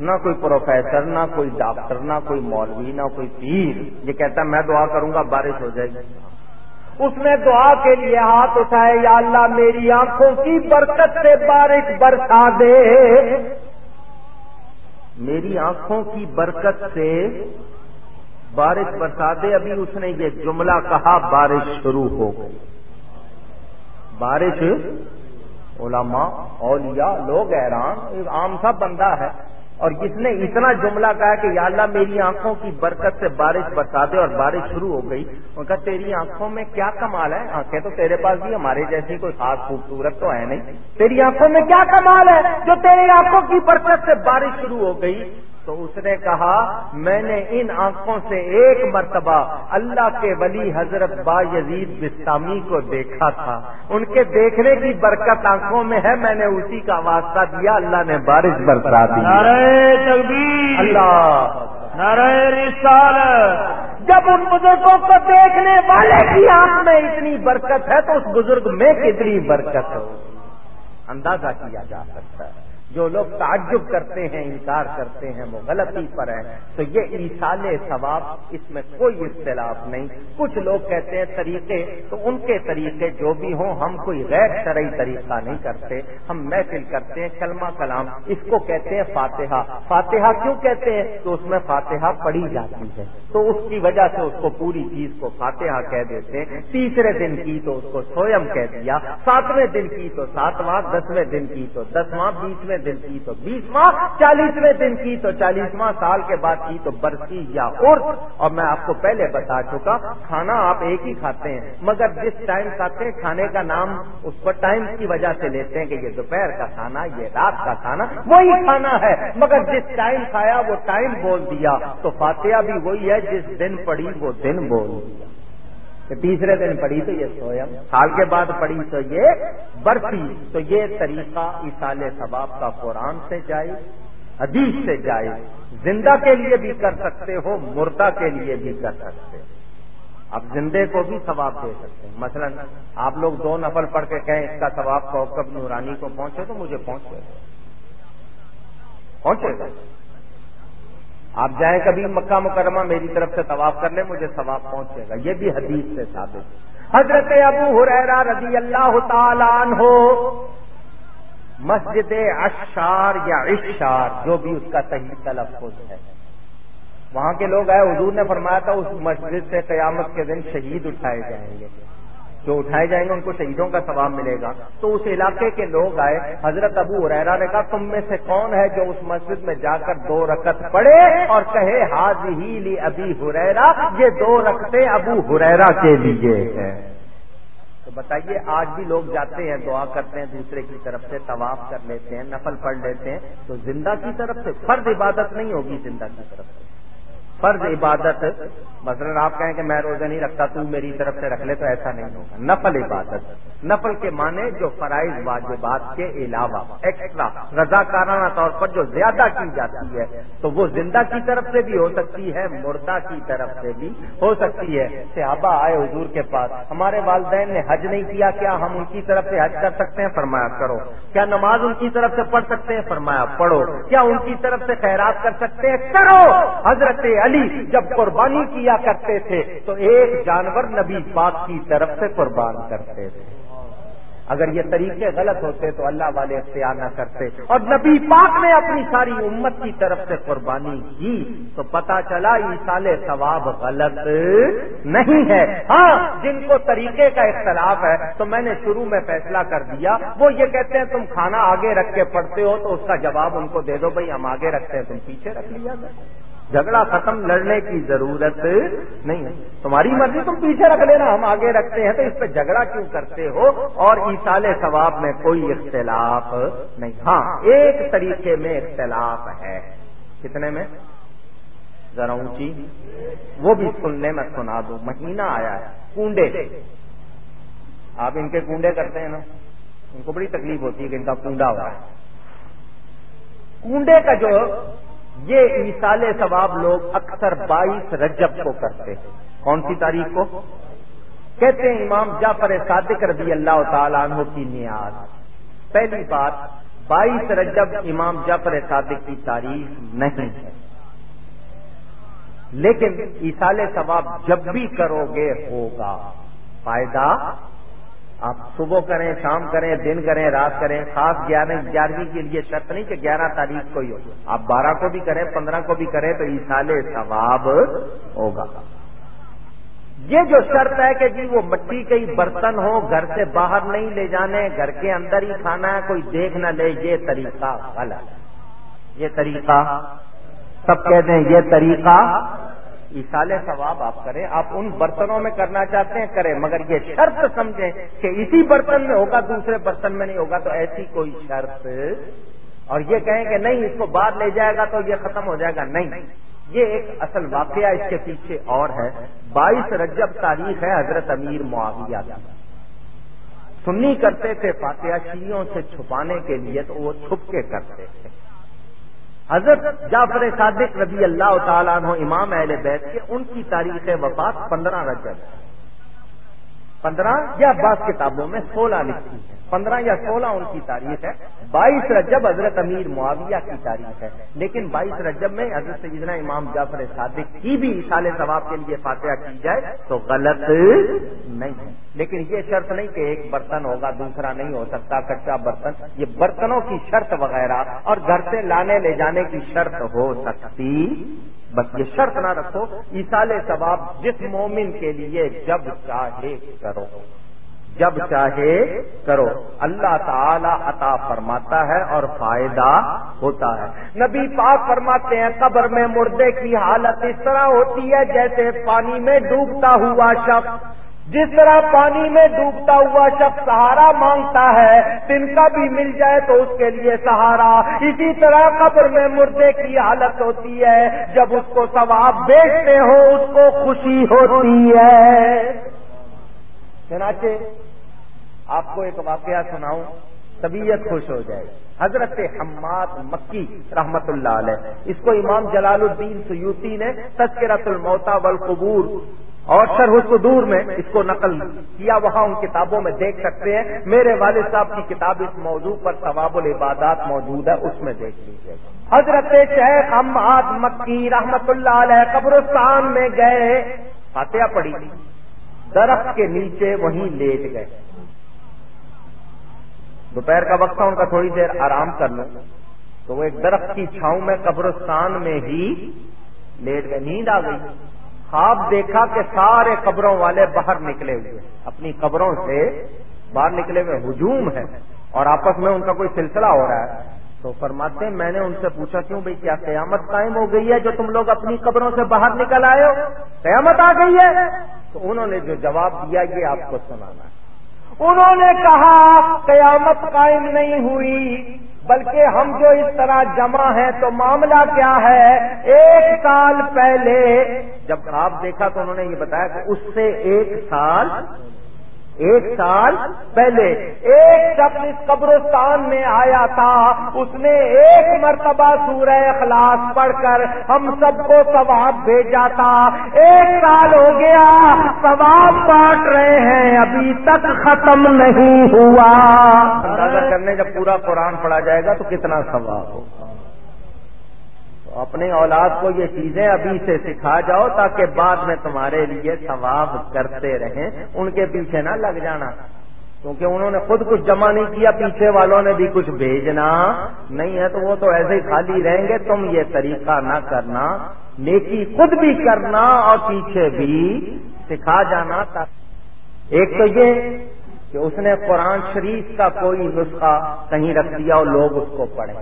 نہ کوئی پروفیسر، نہ کوئی ڈاکٹر، نہ کوئی مولوی، نہ کوئی پیر۔ یہ کہتا میں دعا کروں گا، بارش ہو جائے گی۔ اس نے دعا کے لیے ہاتھ اٹھائے، یا اللہ میری آنکھوں کی برکت سے بارش برسا دے۔ میری آنکھوں کی برکت سے بارش برسا دے۔ ابھی اس نے یہ جملہ کہا، بارش شروع ہو گئی۔ بارش، علماء، اولیاء، لوگ حیران، عام سا بندہ ہے۔ اور جس نے اتنا جملہ کہا کہ یا اللہ میری آنکھوں کی برکت سے بارش برسا دے اور بارش شروع ہو گئی، ان کا تیری آنکھوں میں کیا کمال ہے؟ آنکھیں تو تیرے پاس بھی ہمارے جیسی کوئی خاص خوبصورت تو ہے نہیں۔ تیری آنکھوں میں کیا کمال ہے؟ جو تیری آنکھوں کی برکت سے بارش شروع ہو گئی تو اس نے کہا میں نے ان آنکھوں سے ایک مرتبہ اللہ کے ولی حضرت با یزید بستامی کو دیکھا تھا۔ ان کے دیکھنے کی برکت آنکھوں میں ہے میں نے اسی کا واسطہ دیا اللہ نے بارش برسا دی۔ اللہ۔ رسال جب ان بزرگوں کو دیکھنے والے کی آنکھ میں اتنی برکت ہے تو اس بزرگ میں کتنی برکت ہو؟ اندازہ کیا جا سکتا ہے۔ جو لوگ تعجب کرتے ہیں، انکار کرتے ہیں، وہ غلطی پر ہے تو یہ ایسال ثواب اس میں کوئی اختلاف نہیں۔ کچھ لوگ کہتے ہیں طریقے، تو ان کے طریقے جو بھی ہوں، ہم کوئی غیر شرعی طریقہ نہیں کرتے۔ ہم محفل کرتے ہیں، کلمہ کلام۔ اس کو کہتے ہیں فاتحہ۔ فاتحہ کیوں کہتے ہیں؟ تو اس میں فاتحہ پڑھی جاتی ہے۔ تو اس کی وجہ سے اس کو پوری چیز کو فاتحہ کہہ دیتے ہیں۔ تیسرے دن کی تو اس کو سوئم کہہ دیا۔ ساتویں دن کی تو ساتواں، دسویں دن کی تو دسواں، بیسویں دن کی تو بیسواں، چالیسویں دن کی تو چالیسواں سال کے بعد کی تو برسی یا عرف اور میں آپ کو پہلے بتا چکا، کھانا آپ ایک ہی کھاتے ہیں، مگر جس ٹائم کھاتے ہیں، کھانے کا نام اس پر ٹائم کی وجہ سے لیتے ہیں کہ یہ دوپہر کا کھانا، یہ رات کا کھانا، وہی کھانا ہے۔ مگر جس ٹائم کھایا، وہ ٹائم بول دیا۔ تو فاتحہ بھی وہی ہے، جس دن پڑی، وہ دن بول دیا۔ تیسرے دن پڑھی تو یہ سوئم سال کے بعد پڑھی تو یہ برفی تو یہ طریقہ اسال ثواب کا قرآن سے جائے حدیث سے جائے زندہ کے لیے بھی کر سکتے ہو، مردہ کے لیے بھی کر سکتے ہو۔ اب زندے کو بھی ثواب دے سکتے ہیں۔ مثلا آپ لوگ دو نفل پڑھ کے کہیں اس کا ثواب کوکب نورانی کو پہنچے تو مجھے پہنچے گا۔ پہنچے گا۔ آپ جائیں کبھی مکہ مکرمہ میری طرف سے طواف کر لیں، مجھے ثواب پہنچے گا۔ یہ بھی حدیث سے ثابت۔ حضرت ابو حریرا رضی اللہ تعالیٰ ہو مسجد اشار یا اشار جو بھی اس کا صحیح تلفظ ہے۔ وہاں کے لوگ آئے، حضور نے فرمایا تھا، اس مسجد سے قیامت کے دن شہید اٹھائے جائیں گے۔ جو اٹھائے جائیں گے ان کو شہیدوں کا ثواب ملے گا۔ تو اس علاقے کے لوگ آئے، حضرت ابو حریرا نے کہا، تم میں سے کون ہے جو اس مسجد میں جا کر دو رکت پڑے اور کہے حاض ہی لی ابھی ہریرا یہ دو رکھتے ابو ہریرا کے لیے ہیں۔ تو بتائیے، آج بھی لوگ جاتے ہیں، دعا کرتے ہیں، دوسرے کی طرف سے طواف کر لیتے ہیں، نفل پڑھ لیتے ہیں، تو زندہ کی طرف سے فرد عبادت نہیں ہوگی زندہ کی طرف سے۔ فرض عبادت، مثلا آپ کہیں کہ میں روزہ نہیں رکھتا، تو میری طرف سے رکھ لے تو ایسا نہیں ہوگا۔ نفل عبادت، نفل کے معنی جو فرائض، واجبات کے علاوہ ایکسٹرا رضا کارانہ طور پر جو زیادہ کی جاتی ہے، تو وہ زندہ کی طرف سے بھی ہو سکتی ہے، مردہ کی طرف سے بھی ہو سکتی ہے۔ صحابہ آئے حضور کے پاس، ہمارے والدین نے حج نہیں کیا کیا ہم ان کی طرف سے حج کر سکتے ہیں؟ فرمایا کرو۔ کیا نماز ان کی طرف سے پڑھ سکتے ہیں؟ فرمایا پڑھو۔ کیا ان کی طرف سے خیرات کر سکتے ہیں؟ کرو۔ حضرت علی جب قربانی کیا کرتے تھے تو ایک جانور نبی پاک کی طرف سے قربان کرتے تھے۔ اگر یہ طریقے غلط ہوتے تو اللہ والے اختیار نہ کرتے۔ اور نبی پاک نے اپنی ساری امت کی طرف سے قربانی کی تو پتا چلا سال ثواب غلط نہیں ہے۔ ہاں جن کو طریقے کا اختلاف ہے تو میں نے شروع میں فیصلہ کر دیا۔ وہ یہ کہتے ہیں، تم کھانا آگے رکھ کے پڑھتے ہو تو اس کا جواب ان کو دے دو، بھائی ہم آگے رکھتے ہیں، تم پیچھے رکھ لیا جھگڑا ختم لڑنے کی ضرورت نہیں ہے۔ تمہاری مرضی، تم پیچھے رکھ لینا، ہم آگے رکھتے ہیں، تو اس پہ جھگڑا کیوں کرتے ہو؟ اور ایسال ثواب میں کوئی اختلاف نہیں۔ ہاں ایک طریقے میں اختلاف ہے۔ کتنے میں؟ ذرا اونچی۔ وہ بھی سننے میں سنا دوں مہینہ آیا ہے۔ کنڈے آپ ان کے کنڈے کرتے ہیں نا؟ ان کو بڑی تکلیف ہوتی ہے کہ ان کا کنڈا ہوا ہے۔ کنڈے کا جو یہ مثال ثواب لوگ اکثر بائیس رجب کو کرتے ہیں۔ کون سی تاریخ کو؟ کہتے ہیں امام جعفر صادق رضی اللہ تعالیٰ عنہ کی نیاز۔ پہلی بات، بائیس رجب امام جعفر صادق کی تاریخ نہیں ہے۔ لیکن ایسال ثواب جب بھی کرو گے ہوگا۔ فائدہ؟ آپ صبح کریں، شام کریں، دن کریں، رات کریں، خاص گیارہ، گیارہویں کے لیے شرط نہیں کہ گیارہ تاریخ کو ہی ہو۔ آپ بارہ کو بھی کریں، پندرہ کو بھی کریں تو ایسال ثواب ہوگا۔ یہ جو شرط ہے کہ جی وہ مٹی کے ہی برتن ہو گھر سے باہر نہیں لے جانے، گھر کے اندر ہی کھانا ہے، کوئی دیکھ نہ لے، یہ طریقہ غلط۔ یہ طریقہ، سب کہتے ہیں یہ طریقہ ایسال ثواب آپ کریں، آپ ان برتنوں میں کرنا چاہتے ہیں، کریں، مگر یہ شرط سمجھیں کہ اسی برتن میں ہوگا، دوسرے برتن میں نہیں ہوگا، تو ایسی کوئی شرط؟ اور یہ کہیں کہ نہیں، اس کو بعد لے جائے گا تو یہ ختم ہو جائے گا، نہیں۔ یہ ایک اصل واقعہ اس کے پیچھے اور ہے۔ بائیس رجب تاریخ ہے حضرت امیر معاویہ سنی کرتے تھے فاتحہ شیوں سے چھپانے کے لیے تو وہ چھپ کے کرتے تھے۔ حضرت جعفر صادق رضی اللہ تعالیٰ عنہ امام اہل بیت کے ان کی تاریخ وفات پندرہ رجب پندرہ یا بعض کتابوں میں سولہ لکھی ہے۔ پندرہ یا سولہ ان کی تاریخ ہے، بائیس رجب حضرت امیر معاویہ کی تاریخ ہے۔ لیکن بائیس رجب میں حضرت سیدنا امام جعفر صادق کی بھی سال ثواب کے لیے فاتحہ کی جائے تو غلط نہیں ہے۔ لیکن یہ شرط نہیں کہ ایک برتن ہوگا، دوسرا نہیں ہو سکتا، کچا برتن۔ یہ برتنوں کی شرط وغیرہ اور گھر سے لانے لے جانے کی شرط ہو سکتی۔ بس یہ شرط نہ رکھو ایسال ثواب جس مومن کے لیے جب چاہے کرو۔ جب چاہے کرو۔ اللہ تعالی عطا فرماتا ہے اور فائدہ ہوتا ہے۔ نبی پاک فرماتے ہیں، قبر میں مردے کی حالت اس طرح ہوتی ہے جیسے پانی میں ڈوبتا ہوا شخص۔ جس طرح پانی میں ڈوبتا ہوا شخص سہارا مانگتا ہے تن کا بھی مل جائے تو اس کے لیے سہارا۔ اسی طرح قبر میں مردے کی حالت ہوتی ہے، جب اس کو ثواب بیچتے ہو، اس کو خوشی ہوتی ہے۔ چنانچہ آپ کو ایک واقعہ سناؤں، طبیعت خوش ہو جائے۔ حضرت حماد مکی رحمت اللہ علیہ۔ اس کو امام جلال الدین سیوتی نے تذکرت الموتا والقبور اور شرح دور میں اس کو نقل کیا۔ وہاں ان کتابوں میں دیکھ سکتے ہیں۔ میرے والد صاحب کی کتاب اس موضوع پر ثواب العبادات موجود ہے، اس میں دیکھ لیجیے حضرت شیخ حماد مکی رحمت اللہ علیہ قبرستان میں گئے، فاتحہ پڑی درخت کے نیچے وہیں لیٹ گئے۔ دوپہر کا وقت تھا، ان کا تھوڑی دیر آرام کر لوں۔ تو وہ ایک درخت کی چھاؤں میں، قبرستان میں ہی لیٹ گئے۔ نیند آ گئی۔ خواب دیکھا کہ سارے قبروں والے باہر نکلے ہوئے اپنی قبروں سے باہر نکلے ہوئے ہجوم ہے اور آپس میں ان کا کوئی سلسلہ ہو رہا ہے۔ تو فرماتے ہیں، میں نے ان سے پوچھا، کیوں بھائی، کیا قیامت قائم ہو گئی ہے جو تم لوگ اپنی قبروں سے باہر نکل آئے ہو؟ قیامت آ گئی ہے۔ تو انہوں نے جو جواب دیا، یہ آپ کو سنانا ہے۔ انہوں نے کہا، قیامت قائم نہیں ہوئی، بلکہ ہم جو اس طرح جمع ہیں تو معاملہ کیا ہے؟ ایک سال پہلے، جب آپ دیکھا تو انہوں نے یہ بتایا کہ اس سے ایک سال ایک سال پہلے ایک شخص اس قبرستان میں آیا تھا، اس نے ایک مرتبہ سورہ اخلاص پڑھ کر ہم سب کو ثواب بھیجا تھا۔ ایک سال ہو گیا، ثواب بانٹ رہے ہیں، ابھی تک ختم نہیں ہوا۔ اندازہ کرنے جب پورا قرآن پڑھا جائے گا تو کتنا ثواب ہوگا؟ اپنے اولاد کو یہ چیزیں ابھی سے سکھا جاؤ تاکہ بعد میں تمہارے لیے ثواب کرتے رہیں، ان کے پیچھے نہ لگ جانا۔ کیونکہ انہوں نے خود کچھ جمع نہیں کیا، پیچھے والوں نے بھی کچھ بھیجنا۔ نہیں ہے تو وہ تو ایسے ہی خالی رہیں گے، تم یہ طریقہ نہ کرنا۔ نیکی خود بھی کرنا اور پیچھے بھی سکھا جانا ایک تو یہ کہ اس نے قرآن شریف کا کوئی نسخہ کہیں رکھ دیا اور لوگ اس کو پڑھیں۔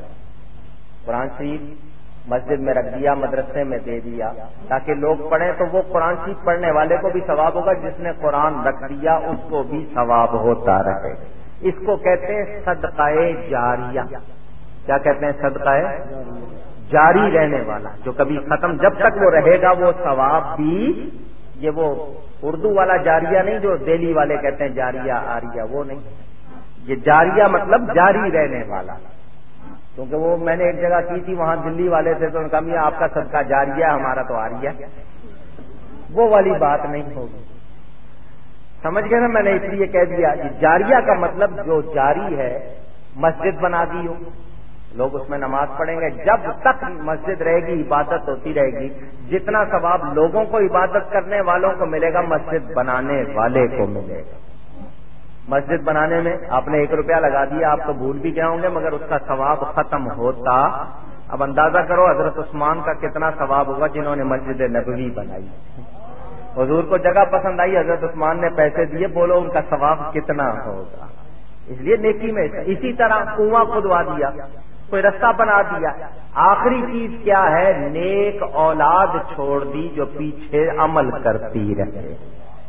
قرآن شریف مسجد میں رکھ دیا، مدرسے میں دے دیا۔ تاکہ لوگ پڑھیں تو وہ قرآن شریف پڑھنے والے کو بھی ثواب ہوگا، جس نے قرآن رکھ دیا، اس کو بھی ثواب ہوتا رہے۔ اس کو کہتے ہیں صدقہ جاریہ۔ کیا کہتے ہیں صدقہ جاری رہنے والا؟ جو کبھی ختم جب تک وہ رہے گا، وہ ثواب بھی، یہ وہ اردو والا جاریہ نہیں جو دہلی والے کہتے ہیں جاریہ آریہ، وہ نہیں۔ یہ جاریہ مطلب جاری رہنے والا۔ کیونکہ وہ میں نے ایک جگہ کی تھی، وہاں دلی والے تھے تو کہا آپ کا صدقہ جاری ہے، ہمارا تو آ رہی ہے۔ وہ والی بات نہیں ہوگی۔ سمجھ گئے نا میں نے اس لیے کہہ دیا جاریہ کا مطلب جو جاری ہے، مسجد بنا دی ہو۔ لوگ اس میں نماز پڑھیں گے۔ جب تک مسجد رہے گی، عبادت ہوتی رہے گی۔ جتنا ثواب لوگوں کو عبادت کرنے والوں کو ملے گا، مسجد بنانے والے کو ملے گا۔ مسجد بنانے میں آپ نے ایک روپیہ لگا دیا، آپ تو بھول بھی گئے ہوں گے، مگر اس کا ثواب ختم ہوتا۔ اب اندازہ کرو حضرت عثمان کا کتنا ثواب ہوگا جنہوں نے مسجد نبوی بنائی۔ حضور کو جگہ پسند آئی، حضرت عثمان نے پیسے دیے، بولو ان کا ثواب کتنا ہوگا۔ اس لیے نیکی میں اسی طرح کنواں کھدوا دیا، کوئی رستہ بنا دیا۔ آخری چیز کیا ہے؟ نیک اولاد چھوڑ دی جو پیچھے عمل کرتی رہے۔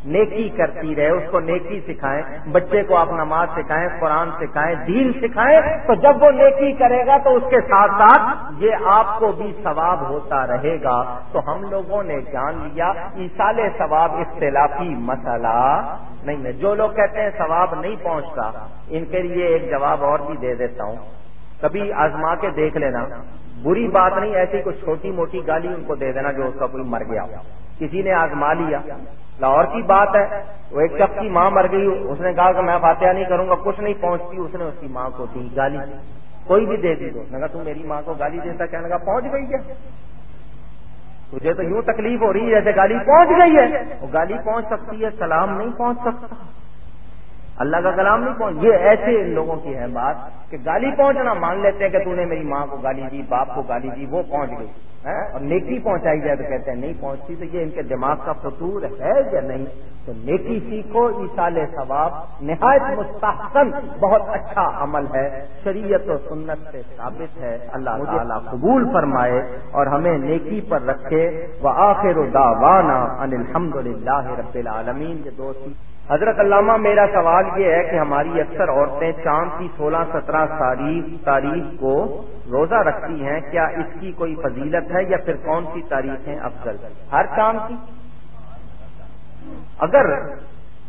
نیکی کرتی رہے، اس کو نیکی سکھائیں، بچے کو آپ نماز سکھائیں، قرآن سکھائیں، دین سکھائیں، تو جب وہ نیکی کرے گا تو اس کے ساتھ ساتھ یہ آپ کو بھی ثواب ہوتا رہے گا۔ تو ہم لوگوں نے جان لیا ایسال ثواب اختلافی مسئلہ نہیں ہے۔ جو لوگ کہتے ہیں ثواب نہیں پہنچتا، ان کے لیے ایک جواب اور بھی دے دیتا ہوں۔ کبھی آزما کے دیکھ لینا۔ بری بات نہیں، ایسی کوئی چھوٹی موٹی گالی ان کو دے دینا جو اس کا کوئی مر گیا کسی نے آزما لیا۔ لاہور کی بات ہے، وہ ایک شخص کی ماں مر گئی، اس نے کہا کہ میں فاتحہ نہیں کروں گا، کچھ نہیں پہنچتی، اس نے اس کی ماں کو دی گالی۔ کوئی بھی دے دی تو۔ اس نے کہا میری ماں کو گالی دیتا کہنے لگا، پہنچ گئی ہے۔ تجھے تو یوں تکلیف ہو رہی ہے جیسے گالی پہنچ گئی ہے۔ وہ گالی پہنچ سکتی ہے، سلام نہیں پہنچ سکتا۔ اللہ کا کلام نہیں پہنچ یہ ایسے ان لوگوں کی ہے بات کہ گالی پہنچنا مان لیتے ہیں کہ تو نے میری ماں کو گالی دی، باپ کو گالی دی، وہ پہنچ گئی۔ ہاں؟ اور نیکی پہنچائی جائے تو کہتے ہیں نہیں پہنچتی تو یہ ان کے دماغ کا فطور ہے یا نہیں؟ تو نیکی سیکھو ایسال ثواب نہایت مستحسن، بہت اچھا عمل ہے۔ شریعت و سنت سے ثابت ہے۔ اللہ تعالیٰ قبول فرمائے اور ہمیں نیکی پر رکھے۔ وہ آخر داوانا ان الحمد للہ رب العالمین۔ کے دوستی حضرت علامہ، میرا سوال یہ ہے کہ ہماری اکثر عورتیں چاند کی سولہ سترہ تاریخ تاریخ کو روزہ رکھتی ہیں، کیا اس کی کوئی فضیلت ہے یا پھر کون سی تاریخیں افضل؟ ہر چاند کی؟ اگر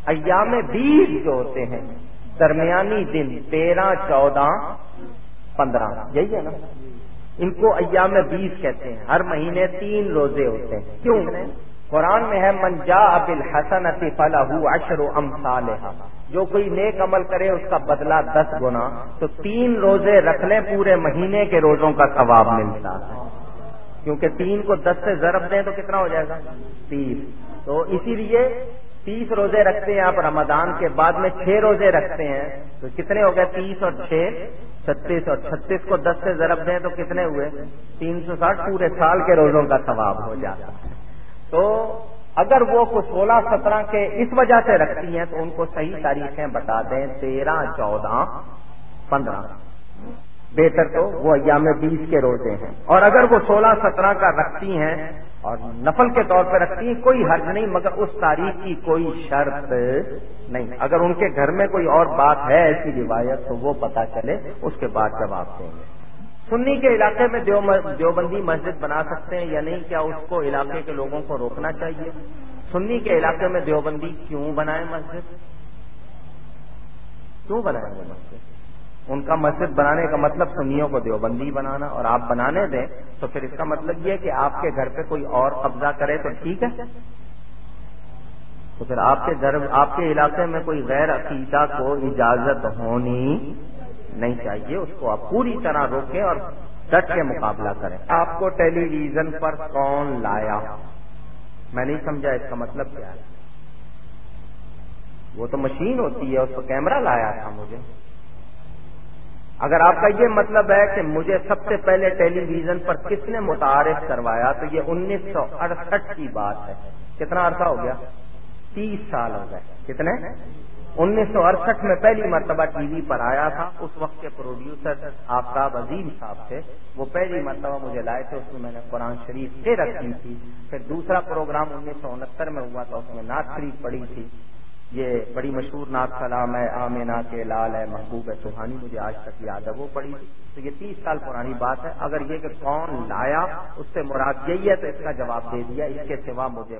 ایام بیس جو ہوتے ہیں، درمیانی دن تیرہ، چودہ، پندرہ، یہی ہے نا؟ ان کو ایام بیس کہتے ہیں، ہر مہینے تین روزے ہوتے ہیں، کیوں؟ قرآن میں ہے منجا ابل حسن فلاح اشر و ام جو کوئی نیک عمل کرے، اس کا بدلہ دس گنا تو تین روزے رکھ لیں، پورے مہینے کے روزوں کا ثواب ملتا ہے۔ کیونکہ تین کو دس سے ضرب دیں تو کتنا ہو جائے گا؟ تیس۔ تو اسی لیے تیس روزے رکھتے ہیں آپ رمضان کے بعد میں، چھ روزے رکھتے ہیں تو کتنے ہو گئے؟ تیس اور چھ، چھتیس اور چھتیس کو دس سے ضرب دیں تو کتنے ہوئے؟ تین سو ساٹھ، پورے سال کے روزوں کا ثواب ہو جاتا ہے۔ تو اگر وہ کو سولہ سترہ کے اس وجہ سے رکھتی ہیں تو ان کو صحیح تاریخیں بتا دیں، تیرہ، چودہ، پندرہ۔ بہتر تو وہ ایام بیس کے روزے ہیں۔ اور اگر وہ سولہ سترہ کا رکھتی ہیں اور نفل کے طور پہ رکھتی ہیں، کوئی حرج نہیں، مگر اس تاریخ کی کوئی شرط نہیں۔ اگر ان کے گھر میں کوئی اور بات ہے ایسی روایت تو وہ پتا چلے، اس کے بعد جواب دیں گے۔ سنی کے علاقے میں دیوبندی مسجد بنا سکتے ہیں یا نہیں، کیا اس کو علاقے کے لوگوں کو روکنا چاہیے؟ سنی کے علاقے میں دیوبندی کیوں بنائے مسجد؟ کیوں بنائیں گے مسجد؟ ان کا مسجد بنانے کا مطلب سنیوں کو دیوبندی بنانا، اور آپ بنانے دیں تو پھر اس کا مطلب یہ کہ آپ کے گھر پہ کوئی اور قبضہ کرے تو ٹھیک ہے؟ تو پھر آپ کے گھر آپ کے علاقے میں کوئی غیر عقیدہ کو اجازت ہونی نہیں چاہیے، اس کو آپ پوری طرح روکیں اور ڈٹ کے مقابلہ کریں۔ آپ کو ٹیلی ویژن پر کون لایا؟ میں نہیں سمجھا اس کا مطلب کیا ہے۔ وہ تو مشین ہوتی ہے، اس کو کیمرہ لایا تھا مجھے۔ اگر آپ کا یہ مطلب ہے کہ مجھے سب سے پہلے ٹیلی ویژن پر کس نے متعارف کروایا، تو یہ انیس سو اڑسٹھ کی بات ہے۔ کتنا عرصہ ہو گیا؟ تیس سال ہو گئے۔ کتنے؟ انیس سو اڑسٹھ میں پہلی مرتبہ ٹی وی پر آیا تھا۔ اس وقت کے پروڈیوسر آفتاب عظیم صاحب تھے۔ وہ پہلی مرتبہ مجھے لائے تھے، اس میں میں نے قرآن شریف سے رکھی تھی پھر دوسرا پروگرام انیس سو انہتر میں ہوا تھا، اس میں نعت شریف پڑی تھی۔ یہ بڑی مشہور نعت سلام ہے آمینا کے لال ہے، محبوب ہے سہانی مجھے آج تک یاد ہے، وہ پڑی تھی۔ تو یہ تیس سال پرانی بات ہے۔ اگر یہ کہ کون لایا، اس سے مراد یہی ہے تو اس کا جواب دے دیا۔ اس کے سوا مجھے